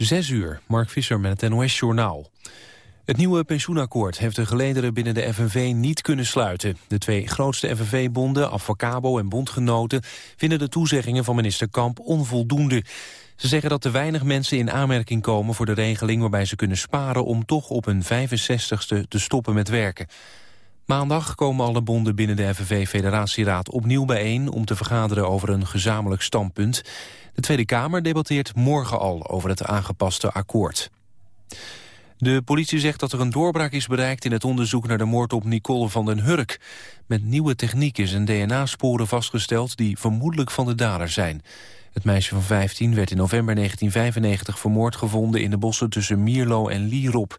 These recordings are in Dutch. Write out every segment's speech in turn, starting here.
Zes uur, Mark Visser met het NOS-journaal. Het nieuwe pensioenakkoord heeft de gelederen binnen de FNV niet kunnen sluiten. De twee grootste FNV-bonden, Avocabo en Bondgenoten... vinden de toezeggingen van minister Kamp onvoldoende. Ze zeggen dat te weinig mensen in aanmerking komen voor de regeling... waarbij ze kunnen sparen om toch op hun 65ste te stoppen met werken. Maandag komen alle bonden binnen de FNV-federatieraad opnieuw bijeen... om te vergaderen over een gezamenlijk standpunt. De Tweede Kamer debatteert morgen al over het aangepaste akkoord. De politie zegt dat er een doorbraak is bereikt in het onderzoek naar de moord op Nicole van den Hurk. Met nieuwe technieken zijn DNA-sporen vastgesteld die vermoedelijk van de dader zijn. Het meisje van 15 werd in november 1995 vermoord gevonden in de bossen tussen Mierlo en Lierop.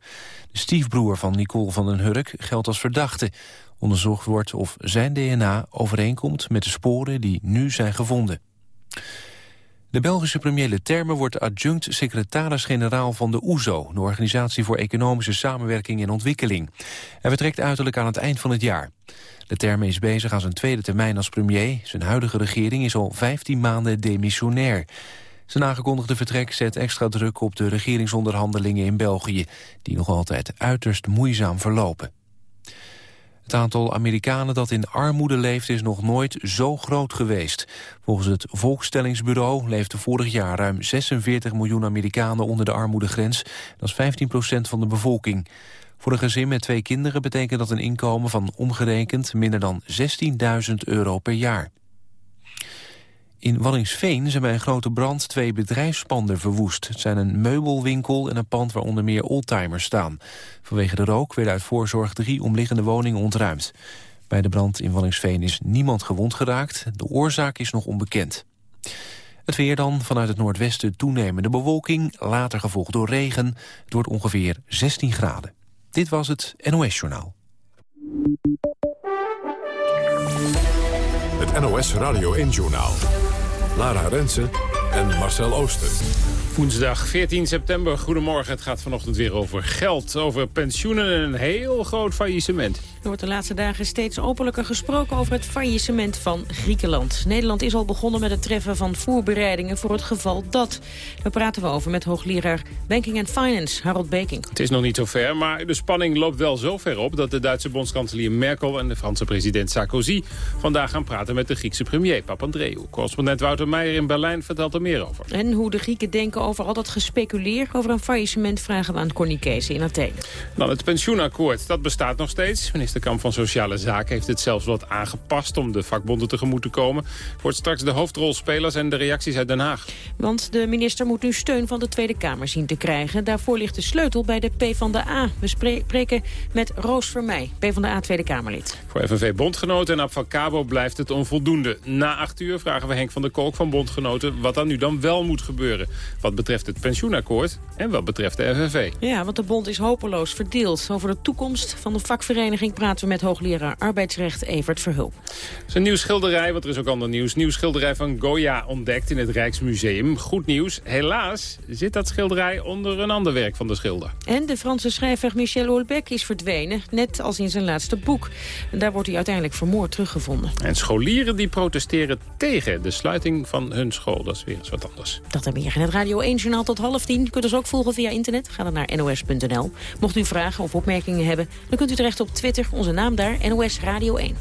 De stiefbroer van Nicole van den Hurk geldt als verdachte. Onderzocht wordt of zijn DNA overeenkomt met de sporen die nu zijn gevonden. De Belgische premier Leterme wordt adjunct-secretaris-generaal van de OESO... de Organisatie voor Economische Samenwerking en Ontwikkeling. Hij vertrekt uiterlijk aan het eind van het jaar. Leterme is bezig aan zijn tweede termijn als premier. Zijn huidige regering is al 15 maanden demissionair. Zijn aangekondigde vertrek zet extra druk op de regeringsonderhandelingen in België... die nog altijd uiterst moeizaam verlopen. Het aantal Amerikanen dat in armoede leeft is nog nooit zo groot geweest. Volgens het Volkstellingsbureau leefden vorig jaar ruim 46 miljoen Amerikanen onder de armoedegrens. Dat is 15 procent van de bevolking. Voor een gezin met twee kinderen betekent dat een inkomen van omgerekend minder dan 16.000 euro per jaar. In Wallingsveen zijn bij een grote brand twee bedrijfspanden verwoest. Het zijn een meubelwinkel en een pand waar onder meer oldtimers staan. Vanwege de rook werden uit voorzorg drie omliggende woningen ontruimd. Bij de brand in Wallingsveen is niemand gewond geraakt. De oorzaak is nog onbekend. Het weer dan, vanuit het noordwesten toenemende bewolking... later gevolgd door regen. Het wordt ongeveer 16 graden. Dit was het NOS Journaal. Het NOS Radio 1 Journaal. Lara Rensen en Marcel Ooster. Woensdag 14 september, goedemorgen. Het gaat vanochtend weer over geld, over pensioenen en een heel groot faillissement. Er wordt de laatste dagen steeds openlijker gesproken over het faillissement van Griekenland. Nederland is al begonnen met het treffen van voorbereidingen voor het geval dat. Daar praten we over met hoogleraar Banking and Finance, Harold Beking. Het is nog niet zo ver, maar de spanning loopt wel zo ver op... dat de Duitse bondskanselier Merkel en de Franse president Sarkozy... vandaag gaan praten met de Griekse premier Papandreou. Correspondent Wouter Meijer in Berlijn vertelt er meer over. En hoe de Grieken denken over al dat gespeculeer over een faillissement... vragen we aan Corny Kees in Athene. Dan het pensioenakkoord, dat bestaat nog steeds. Minister Kamp van Sociale Zaken heeft het zelfs wat aangepast... om de vakbonden tegemoet te komen. Wordt straks de hoofdrolspelers en de reacties uit Den Haag. Want de minister moet nu steun van de Tweede Kamer zien te krijgen. Daarvoor ligt de sleutel bij de PvdA. We spreken met Roos Vermeij, PvdA Tweede Kamerlid. Voor FNV-bondgenoten en Abfacabo blijft het onvoldoende. Na acht uur vragen we Henk van der Kolk van Bondgenoten... wat dan nu dan wel moet gebeuren. Wat betreft het pensioenakkoord en wat betreft de FNV. Ja, want de bond is hopeloos verdeeld. Over de toekomst van de vakvereniging praten we met hoogleraar arbeidsrecht Evert Verhulp. Het is een nieuw schilderij, want er is ook ander nieuws. Nieuw schilderij van Goya ontdekt in het Rijksmuseum. Goed nieuws. Helaas zit dat schilderij onder een ander werk van de schilder. En de Franse schrijver Michel Houellebecq is verdwenen, net als in zijn laatste boek. En daar wordt hij uiteindelijk vermoord teruggevonden. En scholieren die protesteren tegen de sluiting van hun school. Dat is weer eens wat anders. Dat en meer in het Radio 1-journaal tot half tien. Kunt ons ook volgen via internet. Ga dan naar nos.nl. Mocht u vragen of opmerkingen hebben, dan kunt u terecht op Twitter. Onze naam daar, NOS Radio 1.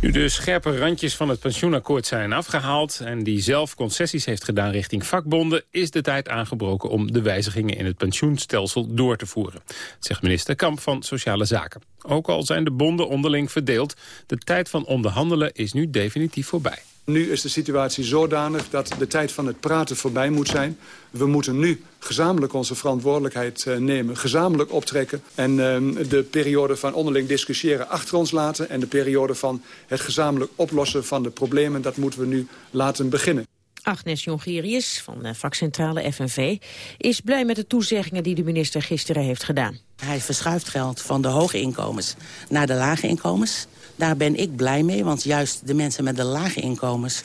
Nu de scherpe randjes van het pensioenakkoord zijn afgehaald... en die zelf concessies heeft gedaan richting vakbonden... is de tijd aangebroken om de wijzigingen in het pensioenstelsel door te voeren. zegt minister Kamp van Sociale Zaken. Ook al zijn de bonden onderling verdeeld... de tijd van onderhandelen is nu definitief voorbij. Nu is de situatie zodanig dat de tijd van het praten voorbij moet zijn. We moeten nu gezamenlijk onze verantwoordelijkheid uh, nemen, gezamenlijk optrekken... en uh, de periode van onderling discussiëren achter ons laten... en de periode van het gezamenlijk oplossen van de problemen... dat moeten we nu laten beginnen. Agnes Jongerius van de vakcentrale FNV is blij met de toezeggingen die de minister gisteren heeft gedaan. Hij verschuift geld van de hoge inkomens naar de lage inkomens. Daar ben ik blij mee, want juist de mensen met de lage inkomens...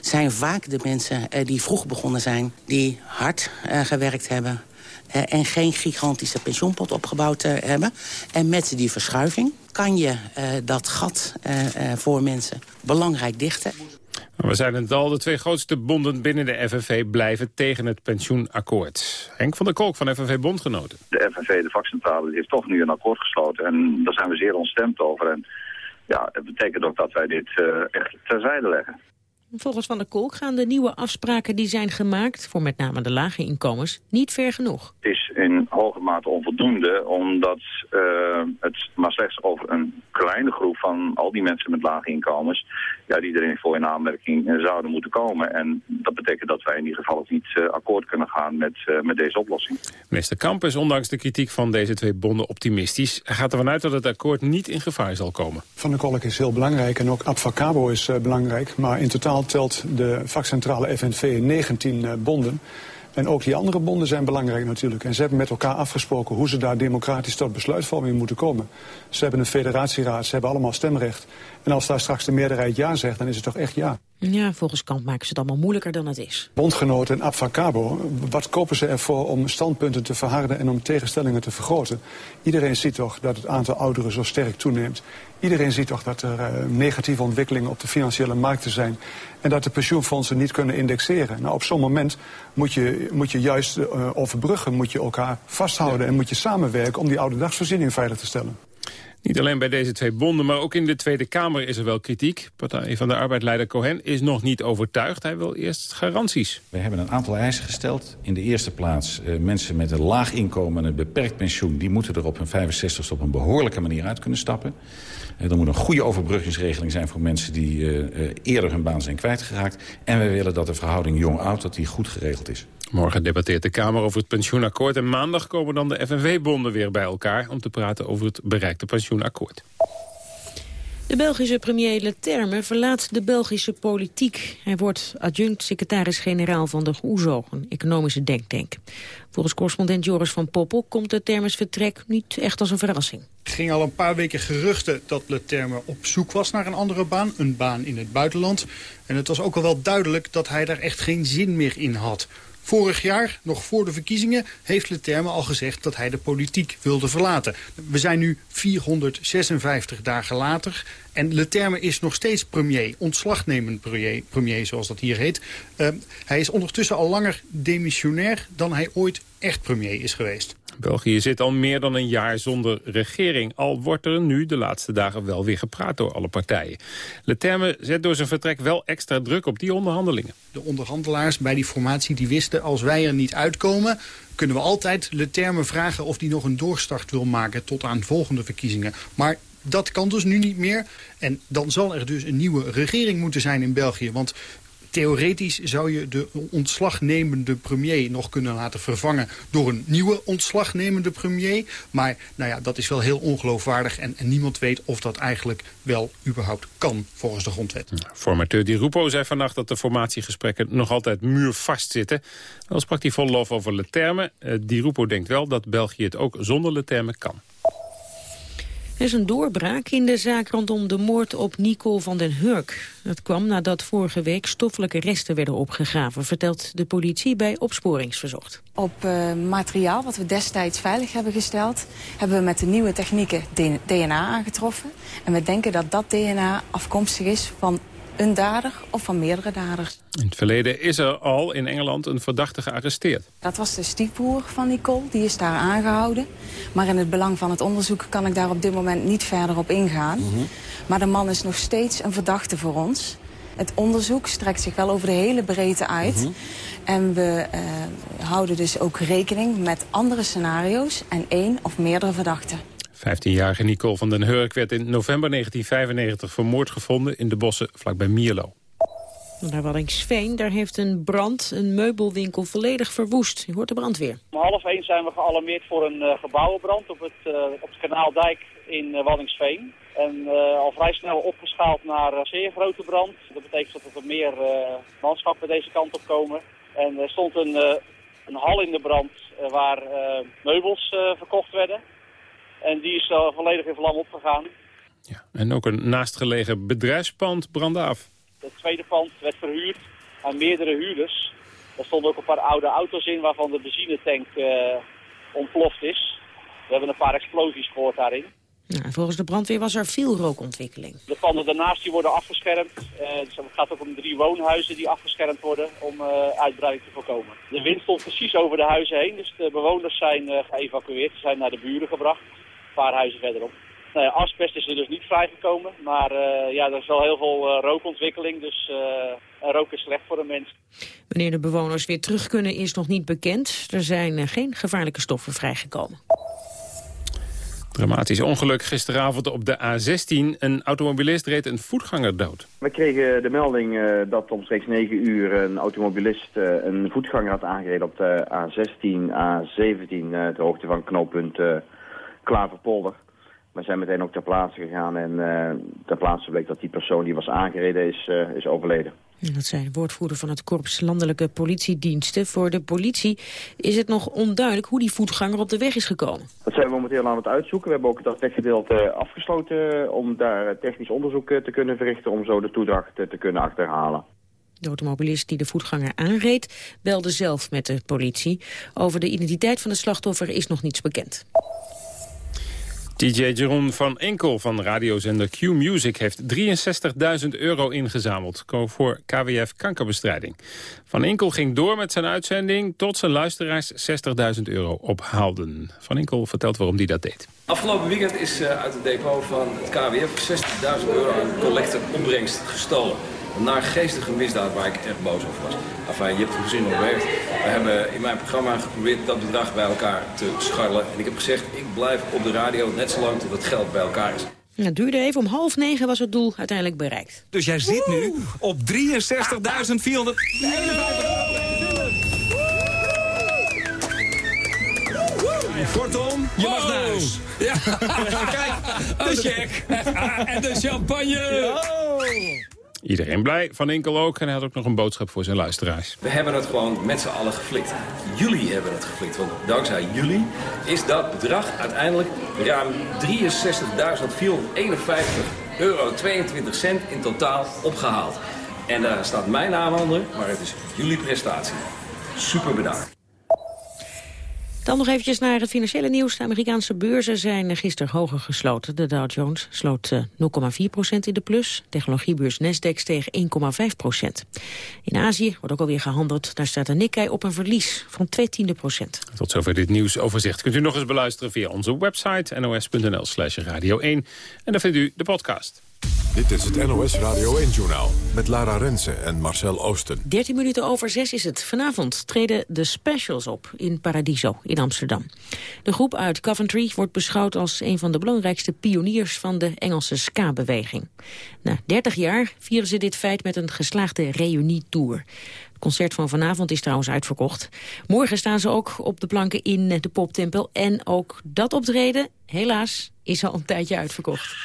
zijn vaak de mensen eh, die vroeg begonnen zijn, die hard uh, gewerkt hebben... Uh, en geen gigantische pensioenpot opgebouwd uh, hebben. En met die verschuiving kan je dat gat voor mensen belangrijk dichten. We zijn het al, de twee grootste bonden binnen de FNV blijven tegen het pensioenakkoord. Henk van der Kolk van FNV Bondgenoten. De FNV, de vakcentrale, heeft toch nu een akkoord gesloten en daar zijn we zeer ontstemd over. En ja, het betekent ook dat wij dit uh, echt terzijde leggen. Volgens Van der Kolk gaan de nieuwe afspraken die zijn gemaakt... voor met name de lage inkomens, niet ver genoeg. Het is in hoge mate onvoldoende... omdat uh, het maar slechts over een kleine groep van al die mensen met lage inkomens... Ja, die erin voor in aanmerking uh, zouden moeten komen. En dat betekent dat wij in ieder geval ook niet uh, akkoord kunnen gaan met, met deze oplossing. Minister Kamp is ondanks de kritiek van deze twee bonden optimistisch. Hij gaat ervan uit dat het akkoord niet in gevaar zal komen. Van der Kolk is heel belangrijk en ook Advocabo is belangrijk. Maar in totaal telt de vakcentrale FNV 19 uh, bonden. En ook die andere bonden zijn belangrijk natuurlijk. En ze hebben met elkaar afgesproken hoe ze daar democratisch tot besluitvorming moeten komen. Ze hebben een federatieraad, ze hebben allemaal stemrecht. En als daar straks de meerderheid ja zegt, dan is het toch echt ja. Ja, volgens Kamp maken ze het allemaal moeilijker dan het is. Bondgenoten en Abfacabo, wat kopen ze ervoor om standpunten te verharden en om tegenstellingen te vergroten? Iedereen ziet toch dat het aantal ouderen zo sterk toeneemt. Iedereen ziet toch dat er uh, negatieve ontwikkelingen op de financiële markten zijn. En dat de pensioenfondsen niet kunnen indexeren. Nou, op zo'n moment moet je, moet je juist uh, overbruggen, moet je elkaar vasthouden... Ja. en moet je samenwerken om die oude dagsvoorziening veilig te stellen. Niet alleen bij deze twee bonden, maar ook in de Tweede Kamer is er wel kritiek. Partij van de arbeidleider Cohen is nog niet overtuigd. Hij wil eerst garanties. We hebben een aantal eisen gesteld. In de eerste plaats uh, mensen met een laag inkomen en een beperkt pensioen... die moeten er op hun 65ste op een behoorlijke manier uit kunnen stappen. Uh, er moet een goede overbruggingsregeling zijn voor mensen die uh, eerder hun baan zijn kwijtgeraakt. En we willen dat de verhouding jong-oud dat die goed geregeld is. Morgen debatteert de Kamer over het pensioenakkoord... en maandag komen dan de FNV-bonden weer bij elkaar... om te praten over het bereikte pensioenakkoord. De Belgische premier Leterme verlaat de Belgische politiek. Hij wordt adjunct-secretaris-generaal van de OESO, een economische denktank. Volgens correspondent Joris van Poppel komt Letermes vertrek niet echt als een verrassing. Er ging al een paar weken geruchten dat Leterme op zoek was naar een andere baan. Een baan in het buitenland. En het was ook al wel duidelijk dat hij daar echt geen zin meer in had. Vorig jaar, nog voor de verkiezingen, heeft Leterme al gezegd dat hij de politiek wilde verlaten. We zijn nu 456 dagen later en Leterme is nog steeds premier, ontslagnemend premier, zoals dat hier heet. Uh, hij is ondertussen al langer demissionair dan hij ooit echt premier is geweest. België zit al meer dan een jaar zonder regering. Al wordt er nu de laatste dagen wel weer gepraat door alle partijen. Leterme zet door zijn vertrek wel extra druk op die onderhandelingen. De onderhandelaars bij die formatie die wisten als wij er niet uitkomen kunnen we altijd Leterme vragen of hij nog een doorstart wil maken tot aan volgende verkiezingen. Maar dat kan dus nu niet meer. En dan zal er dus een nieuwe regering moeten zijn in België. Want theoretisch zou je de ontslagnemende premier nog kunnen laten vervangen door een nieuwe ontslagnemende premier. Maar nou ja, dat is wel heel ongeloofwaardig en, en niemand weet of dat eigenlijk wel überhaupt kan volgens de grondwet. Formateur Di Rupo zei vannacht dat de formatiegesprekken nog altijd muurvast zitten. Wel sprak hij vol lof over Leterme. Uh, Di Rupo denkt wel dat België het ook zonder Leterme kan. Er is een doorbraak in de zaak rondom de moord op Nicole van den Hurk. Dat kwam nadat vorige week stoffelijke resten werden opgegraven... vertelt de politie bij Opsporingsverzocht. Op uh, materiaal wat we destijds veilig hebben gesteld... hebben we met de nieuwe technieken DNA aangetroffen. En we denken dat dat DNA afkomstig is van een dader of van meerdere daders. In het verleden is er al in Engeland een verdachte gearresteerd. Dat was de stiefbroer van Nicole, die is daar aangehouden. Maar in het belang van het onderzoek kan ik daar op dit moment niet verder op ingaan. Mm -hmm. Maar de man is nog steeds een verdachte voor ons. Het onderzoek strekt zich wel over de hele breedte uit. Mm -hmm. En we uh, houden dus ook rekening met andere scenario's en één of meerdere verdachten. 15-jarige Nicole van den Hurk werd in november 1995 vermoord gevonden in de bossen vlakbij Mierlo. Naar Waddingsveen, daar heeft een brand een meubelwinkel volledig verwoest. Je hoort de brandweer. Om half één zijn we gealarmeerd voor een uh, gebouwenbrand op het, uh, op het kanaaldijk in uh, Waddingsveen. En uh, al vrij snel opgeschaald naar uh, zeer grote brand. Dat betekent dat er meer uh, manschappen deze kant op komen. En er stond een, uh, een hal in de brand uh, waar uh, meubels uh, verkocht werden. En die is uh, volledig in vlam opgegaan. Ja, en ook een naastgelegen bedrijfspand brandde af. Het tweede pand werd verhuurd aan meerdere huurders. Er stonden ook een paar oude auto's in waarvan de benzinetank uh, ontploft is. We hebben een paar explosies gehoord daarin. Nou, volgens de brandweer was er veel rookontwikkeling. De panden daarnaast die worden afgeschermd. Uh, dus het gaat ook om drie woonhuizen die afgeschermd worden om uh, uitbreiding te voorkomen. De wind stond precies over de huizen heen, dus de bewoners zijn uh, geëvacueerd. Ze zijn naar de buren gebracht, paar huizen verderop. Nou ja, asbest is er dus niet vrijgekomen, maar ja, er is wel heel veel rookontwikkeling, dus rook is slecht voor de mens. Wanneer de bewoners weer terug kunnen is nog niet bekend. Er zijn geen gevaarlijke stoffen vrijgekomen. Dramatisch ongeluk gisteravond op de A16. Een automobilist reed een voetganger dood. We kregen de melding uh, dat omstreeks 9 uur een automobilist uh, een voetganger had aangereden op de A16, A17, uh, ter hoogte van knooppunt Klaverpolder. We zijn meteen ook ter plaatse gegaan en ter plaatse bleek dat die persoon die was aangereden is, is overleden. Dat de woordvoerder van het Korps Landelijke Politiediensten. Voor de politie is het nog onduidelijk hoe die voetganger op de weg is gekomen. Dat zijn we momenteel aan het uitzoeken. We hebben ook dat weggedeelte afgesloten om daar technisch onderzoek te kunnen verrichten... om zo de toedracht te kunnen achterhalen. De automobilist die de voetganger aanreed belde zelf met de politie. Over de identiteit van het slachtoffer is nog niets bekend. DJ Jeroen van Enkel van radiozender Q Music heeft 63.000 euro ingezameld voor KWF kankerbestrijding. Van Enkel ging door met zijn uitzending tot zijn luisteraars 60.000 euro ophaalden. Van Enkel vertelt waarom hij dat deed. Afgelopen weekend is uh, uit het depot van het KWF 60.000 euro aan collecte opbrengst gestolen naar geestige misdaad waar ik echt boos over was. Enfin, je hebt gezien hoe het werkt. We hebben in mijn programma geprobeerd dat bedrag bij elkaar te scharrelen. En ik heb gezegd, ik blijf op de radio net zo lang tot het geld bij elkaar is. Het duurde even. Om half negen was het doel uiteindelijk bereikt. Dus jij zit nu op 63.451 Kortom, je mag naar huis. Ja. Kijk, de check. en de champagne. Iedereen blij, Van Enkel ook. En hij had ook nog een boodschap voor zijn luisteraars. We hebben het gewoon met z'n allen geflikt. Jullie hebben het geflikt. Want dankzij jullie is dat bedrag uiteindelijk ruim 63.451 euro 22 cent in totaal opgehaald. En daar staat mijn naam onder, maar het is jullie prestatie. Super bedankt. Dan nog eventjes naar het financiële nieuws. De Amerikaanse beurzen zijn gisteren hoger gesloten. De Dow Jones sloot 0,4% eh, in de plus. Technologiebeurs Nasdaq steeg 1,5% In Azië wordt ook alweer gehandeld. Daar staat de Nikkei op een verlies van 2 tiende procent. Tot zover dit nieuwsoverzicht. Kunt u nog eens beluisteren via onze website nos.nl slash radio 1. En dan vindt u de podcast. Dit is het NOS Radio 1-journaal met Lara Rensen en Marcel Oosten. 13 minuten over 6 is het. Vanavond treden de Specials op in Paradiso in Amsterdam. De groep uit Coventry wordt beschouwd als een van de belangrijkste pioniers van de Engelse ska-beweging. Na 30 jaar vieren ze dit feit met een geslaagde reunietour. Het concert van vanavond is trouwens uitverkocht. Morgen staan ze ook op de planken in de Poptempel. En ook dat optreden, helaas, is al een tijdje uitverkocht.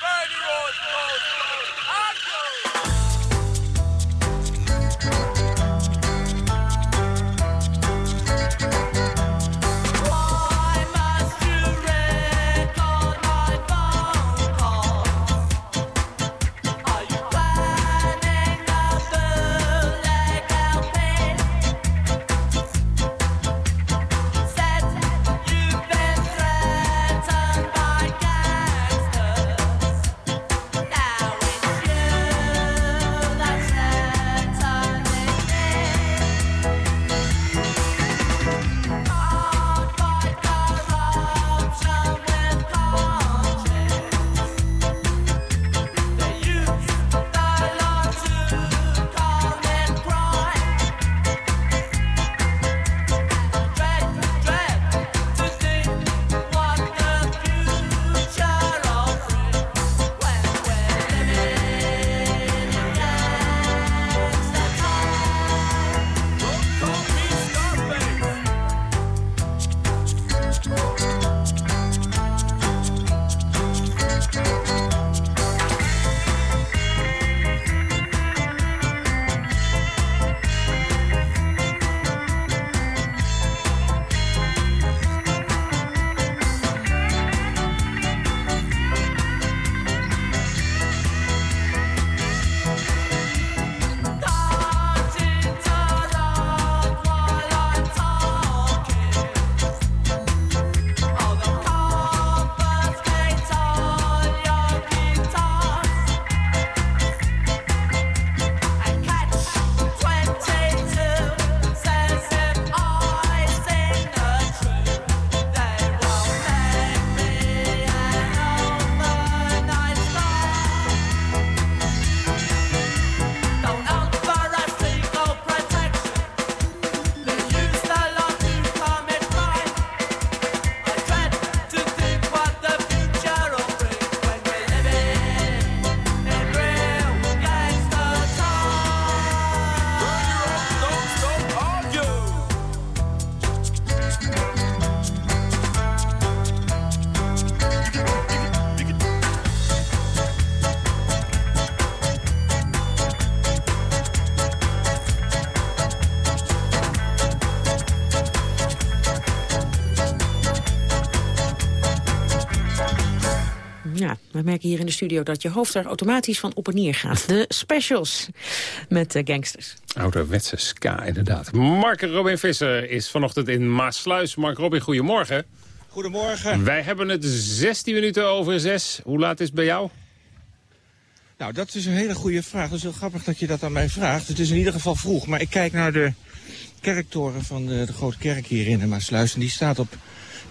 Merken hier in de studio dat je hoofd er automatisch van op en neer gaat. De specials met de gangsters. Ouderwetse ska, inderdaad. Mark Robin Visser is vanochtend in Maasluis. Mark Robin, goedemorgen. Goedemorgen. Wij hebben het 16 minuten over 6. Hoe laat is het bij jou? Nou, dat is een hele goede vraag. Het is heel grappig dat je dat aan mij vraagt. Het is in ieder geval vroeg. Maar ik kijk naar de kerktoren van de, de Grote Kerk hier in de Maasluis. En die staat op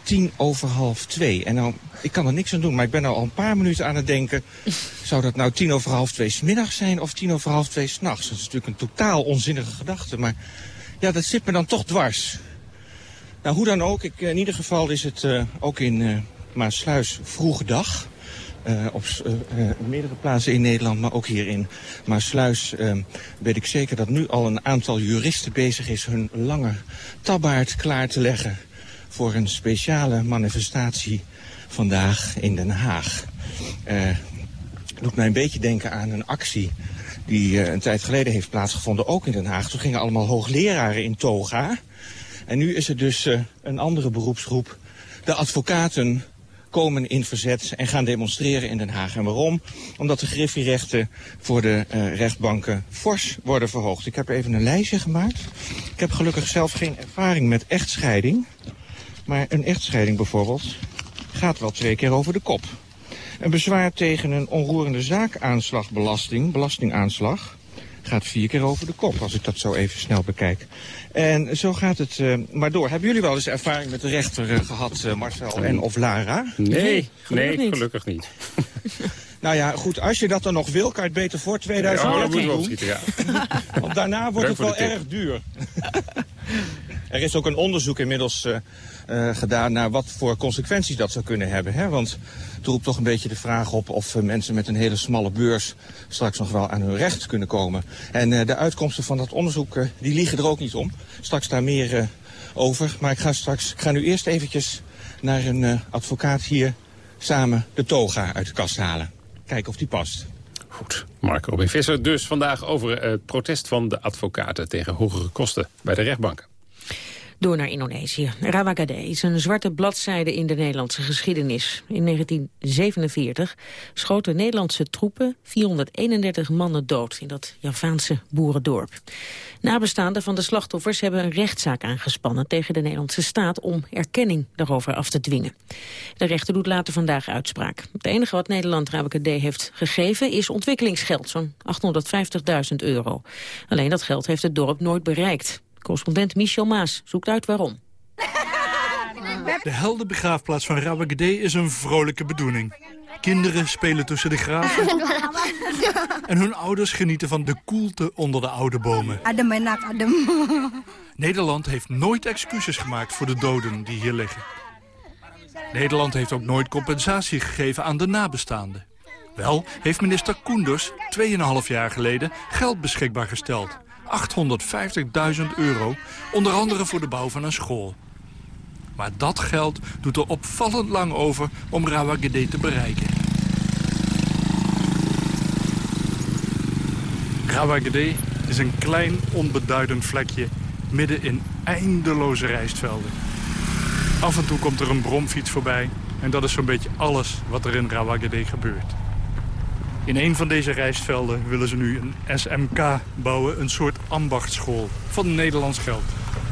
tien over half twee. En nou, ik kan er niks aan doen, maar ik ben al een paar minuten aan het denken... zou dat nou tien over half twee smiddags zijn of tien over half twee s'nachts? Dat is natuurlijk een totaal onzinnige gedachte, maar ja, dat zit me dan toch dwars. Nou, hoe dan ook, ik, in ieder geval is het uh, ook in uh, Maasluis vroege dag... Uh, op meerdere plaatsen in Nederland, maar ook hier in Maasluis weet ik zeker dat nu al een aantal juristen bezig is hun lange tabbaard klaar te leggen voor een speciale manifestatie vandaag in Den Haag. Uh, doet mij een beetje denken aan een actie die uh, een tijd geleden heeft plaatsgevonden, ook in Den Haag. Toen gingen allemaal hoogleraren in toga. En nu is er dus uh, een andere beroepsgroep, de advocaten komen in verzet en gaan demonstreren in Den Haag. En waarom? Omdat de griffierechten voor de rechtbanken fors worden verhoogd. Ik heb even een lijstje gemaakt. Ik heb gelukkig zelf geen ervaring met echtscheiding. Maar een echtscheiding bijvoorbeeld gaat wel twee keer over de kop. Een bezwaar tegen een onroerende zaakaanslagbelasting, belastingaanslag, gaat vier keer over de kop, als ik dat zo even snel bekijk. En zo gaat het uh, maar door. Hebben jullie wel eens ervaring met de rechter uh, gehad, uh, Marcel en of Lara? Nee, nee, gelukkig nee, niet. Gelukkig niet. nou ja, goed, als je dat dan nog wil, kan je het beter voor 2013 ja, doen. Opschieten, ja. Want daarna wordt Dank het wel erg duur. er is ook een onderzoek inmiddels uh, gedaan naar wat voor consequenties dat zou kunnen hebben. Hè? Want het roept toch een beetje de vraag op of uh, mensen met een hele smalle beurs straks nog wel aan hun recht kunnen komen. En uh, de uitkomsten van dat onderzoek die liegen er ook niet om. Straks daar meer over. Maar ik ga straks, ik ga nu eerst eventjes naar een advocaat hier samen de toga uit de kast halen. Kijken of die past. Goed, Mark Robin Visser dus vandaag over het protest van de advocaten tegen hogere kosten bij de rechtbanken. Door naar Indonesië. Rawagade is een zwarte bladzijde in de Nederlandse geschiedenis. In 1947 schoten Nederlandse troepen 431 mannen dood in dat Javaanse boerendorp. Nabestaanden van de slachtoffers hebben een rechtszaak aangespannen tegen de Nederlandse staat om erkenning daarover af te dwingen. De rechter doet later vandaag uitspraak. Het enige wat Nederland Rawagade heeft gegeven is ontwikkelingsgeld, zo'n 850.000 euro. Alleen dat geld heeft het dorp nooit bereikt. Correspondent Michel Maas zoekt uit waarom. De heldenbegraafplaats van Rawagede is een vrolijke bedoeling. Kinderen spelen tussen de graven. en hun ouders genieten van de koelte onder de oude bomen. Adem enak, adem. Nederland heeft nooit excuses gemaakt voor de doden die hier liggen. Nederland heeft ook nooit compensatie gegeven aan de nabestaanden. Wel heeft minister Koenders 2,5 jaar geleden geld beschikbaar gesteld. 850.000 euro, onder andere voor de bouw van een school. Maar dat geld doet er opvallend lang over om Rawagede te bereiken. Rawagede is een klein onbeduidend vlekje midden in eindeloze rijstvelden. Af en toe komt er een bromfiets voorbij en dat is zo'n beetje alles wat er in Rawagede gebeurt. In een van deze rijstvelden willen ze nu een SMK bouwen, een soort ambachtschool van Nederlands geld.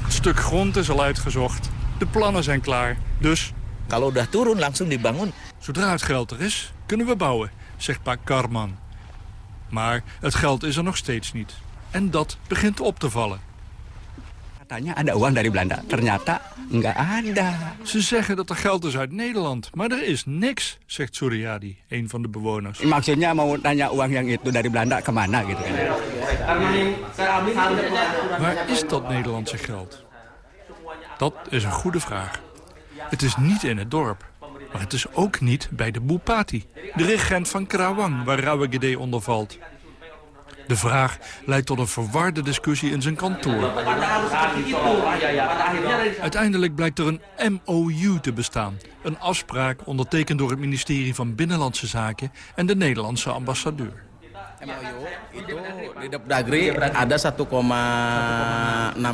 Het stuk grond is al uitgezocht, de plannen zijn klaar, dus... Kalau udah turun langsung dibangun. Zodra het geld er is, kunnen we bouwen, zegt Pa Karman. Maar het geld is er nog steeds niet. En dat begint op te vallen. Katanya ada uang dari Belanda. Ternyata nggak ada. Ze zeggen dat er geld is uit Nederland, maar er is niks, zegt Suryadi, een van de bewoners. Maksudnya mau uang yang itu dari Belanda kemana gitu Waar is dat Nederlandse geld? Dat is een goede vraag. Het is niet in het dorp. Maar het is ook niet bij de Bupati, de regent van Krawang, waar Rawagede onder valt. De vraag leidt tot een verwarde discussie in zijn kantoor. Uiteindelijk blijkt er een MOU te bestaan. Een afspraak ondertekend door het ministerie van Binnenlandse Zaken en de Nederlandse ambassadeur. Di Depdagri ada 1,6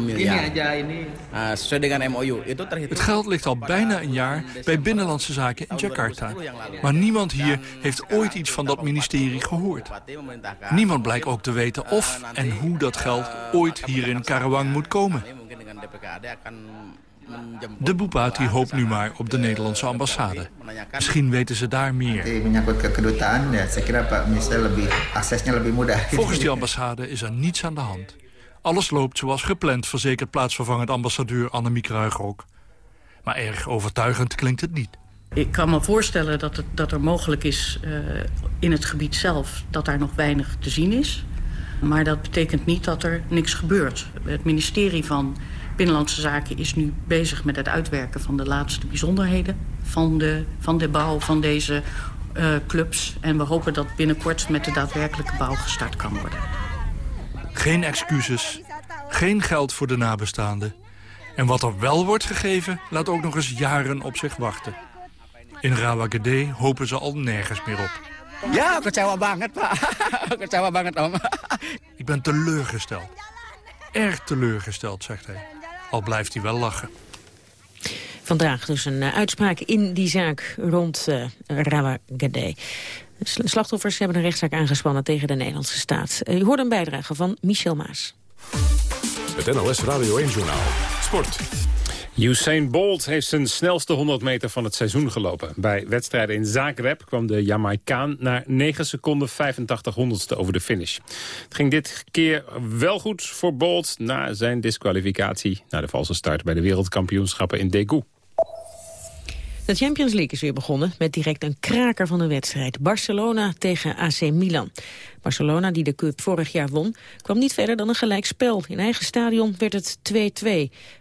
miljard. Uh, sesuai dengan MOU. Itu terhitung. Het geld ligt al bijna een jaar bij Binnenlandse Zaken in Jakarta. Maar niemand hier heeft ooit iets van dat ministerie gehoord. Niemand blijkt ook te weten of en hoe dat geld ooit hier in Karawang moet komen. De Bupati hoopt nu maar op de Nederlandse ambassade. Misschien weten ze daar meer. Volgens die ambassade is er niets aan de hand. Alles loopt zoals gepland, verzekert plaatsvervangend ambassadeur Annemiek Ruigrok. Maar erg overtuigend klinkt het niet. Ik kan me voorstellen dat, het, dat er mogelijk is uh, in het gebied zelf... dat daar nog weinig te zien is. Maar dat betekent niet dat er niks gebeurt. Het ministerie van Binnenlandse Zaken is nu bezig met het uitwerken van de laatste bijzonderheden... van de, van de bouw van deze uh, clubs. En we hopen dat binnenkort met de daadwerkelijke bouw gestart kan worden. Geen excuses, geen geld voor de nabestaanden. En wat er wel wordt gegeven, laat ook nog eens jaren op zich wachten. In Rawagede hopen ze al nergens meer op. Ja, kecewa banget, Pak. kecewa banget, Om. Ik ben teleurgesteld. Erg teleurgesteld, zegt hij. Al blijft hij wel lachen. Vandaag dus een uh, uitspraak in die zaak rond uh, Rawagede. De slachtoffers hebben een rechtszaak aangespannen tegen de Nederlandse staat. Uh, u hoort een bijdrage van Michel Maas. Het NLS Radio 1-journaal. Sport. Usain Bolt heeft zijn snelste 100 meter van het seizoen gelopen. Bij wedstrijden in Zagreb kwam de Jamaicaan naar 9 seconden 85 honderdste over de finish. Het ging dit keer wel goed voor Bolt na zijn disqualificatie... na de valse start bij de wereldkampioenschappen in Daegu. De Champions League is weer begonnen met direct een kraker van de wedstrijd. Barcelona tegen AC Milan. Barcelona, die de cup vorig jaar won, kwam niet verder dan een gelijkspel. In eigen stadion werd het 2-2.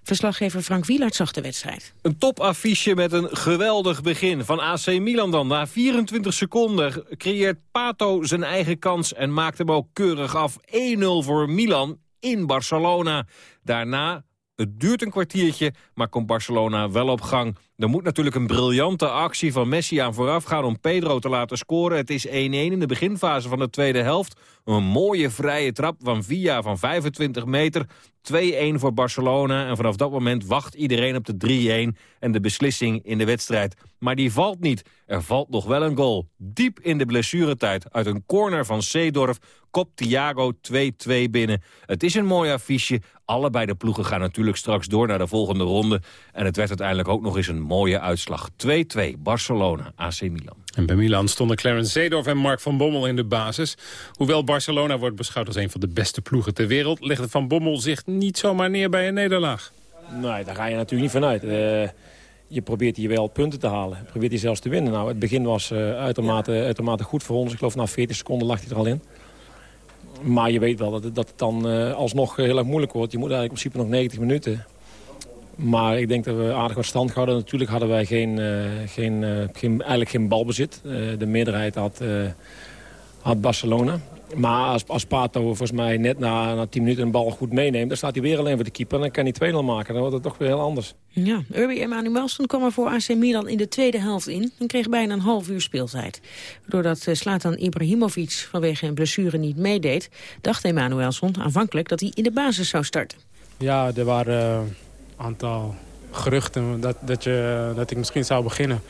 Verslaggever Frank Wielaert zag de wedstrijd. Een topaffiche met een geweldig begin van AC Milan dan. Na 24 seconden creëert Pato zijn eigen kans en maakt hem ook keurig af. 1-0 voor Milan in Barcelona. Daarna het duurt een kwartiertje, maar komt Barcelona wel op gang. Er moet natuurlijk een briljante actie van Messi aan vooraf gaan om Pedro te laten scoren. Het is 1-1 in de beginfase van de tweede helft. Een mooie vrije trap van Villa van 25 meter. 2-1 voor Barcelona en vanaf dat moment wacht iedereen op de 3-1 en de beslissing in de wedstrijd. Maar die valt niet. Er valt nog wel een goal. Diep in de blessuretijd uit een corner van Seedorf kopt Thiago 2-2 binnen. Het is een mooi affiche. Allebei de ploegen gaan natuurlijk straks door naar de volgende ronde. En het werd uiteindelijk ook nog eens een mooie uitslag. 2-2 Barcelona, AC Milan. En bij Milan stonden Clarence Seedorf en Mark van Bommel in de basis. Hoewel Barcelona wordt beschouwd als een van de beste ploegen ter wereld... legde Van Bommel zich niet zomaar neer bij een nederlaag. Nee, daar ga je natuurlijk niet vanuit. Uh, je probeert hier wel punten te halen. Je probeert hier zelfs te winnen. Nou, het begin was uh, uitermate, uitermate goed voor ons. Ik geloof na 40 seconden lag hij er al in. Maar je weet wel dat het, dat dan uh, alsnog heel erg moeilijk wordt. Je moet eigenlijk in principe nog 90 minuten. Maar ik denk dat we aardig wat stand houden. Natuurlijk hadden wij geen, uh, geen, uh, geen, eigenlijk geen balbezit. de meerderheid had, had Barcelona. Maar als, als Pato volgens mij net na, na 10 minuten een bal goed meeneemt... dan staat hij weer alleen voor de keeper en dan kan hij 2-0 maken. Dan wordt het toch weer heel anders. Ja, Urbi Emanuelson kwam er voor AC Milan in de tweede helft in... en kreeg bijna een half uur speeltijd. Doordat Slatan Ibrahimovic vanwege een blessure niet meedeed... dacht Emanuelson aanvankelijk dat hij in de basis zou starten. Ja, er waren een aantal geruchten dat, dat, je, dat ik misschien zou beginnen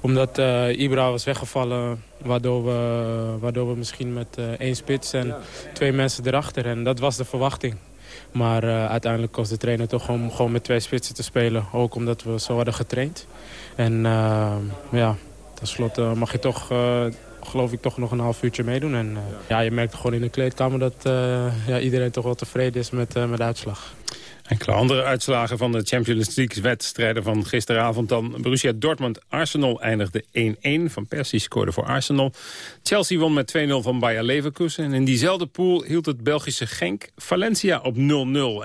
omdat uh, Ibra was weggevallen, waardoor we, waardoor we misschien met uh, één spits en twee mensen erachter. En dat was de verwachting. Maar uh, uiteindelijk kost de trainer toch om gewoon met twee spitsen te spelen. Ook omdat we zo hadden getraind. En ja, tenslotte mag je toch, geloof ik, toch nog een half uurtje meedoen. En ja, je merkt gewoon in de kleedkamer dat ja, iedereen toch wel tevreden is met, met de uitslag. Enkele andere uitslagen van de Champions League-wedstrijden van gisteravond dan. Borussia Dortmund-Arsenal eindigde 1-1. Van Persie scoorde voor Arsenal. Chelsea won met 2-0 van Bayer Leverkusen. En in diezelfde pool hield het Belgische Genk Valencia op 0-0.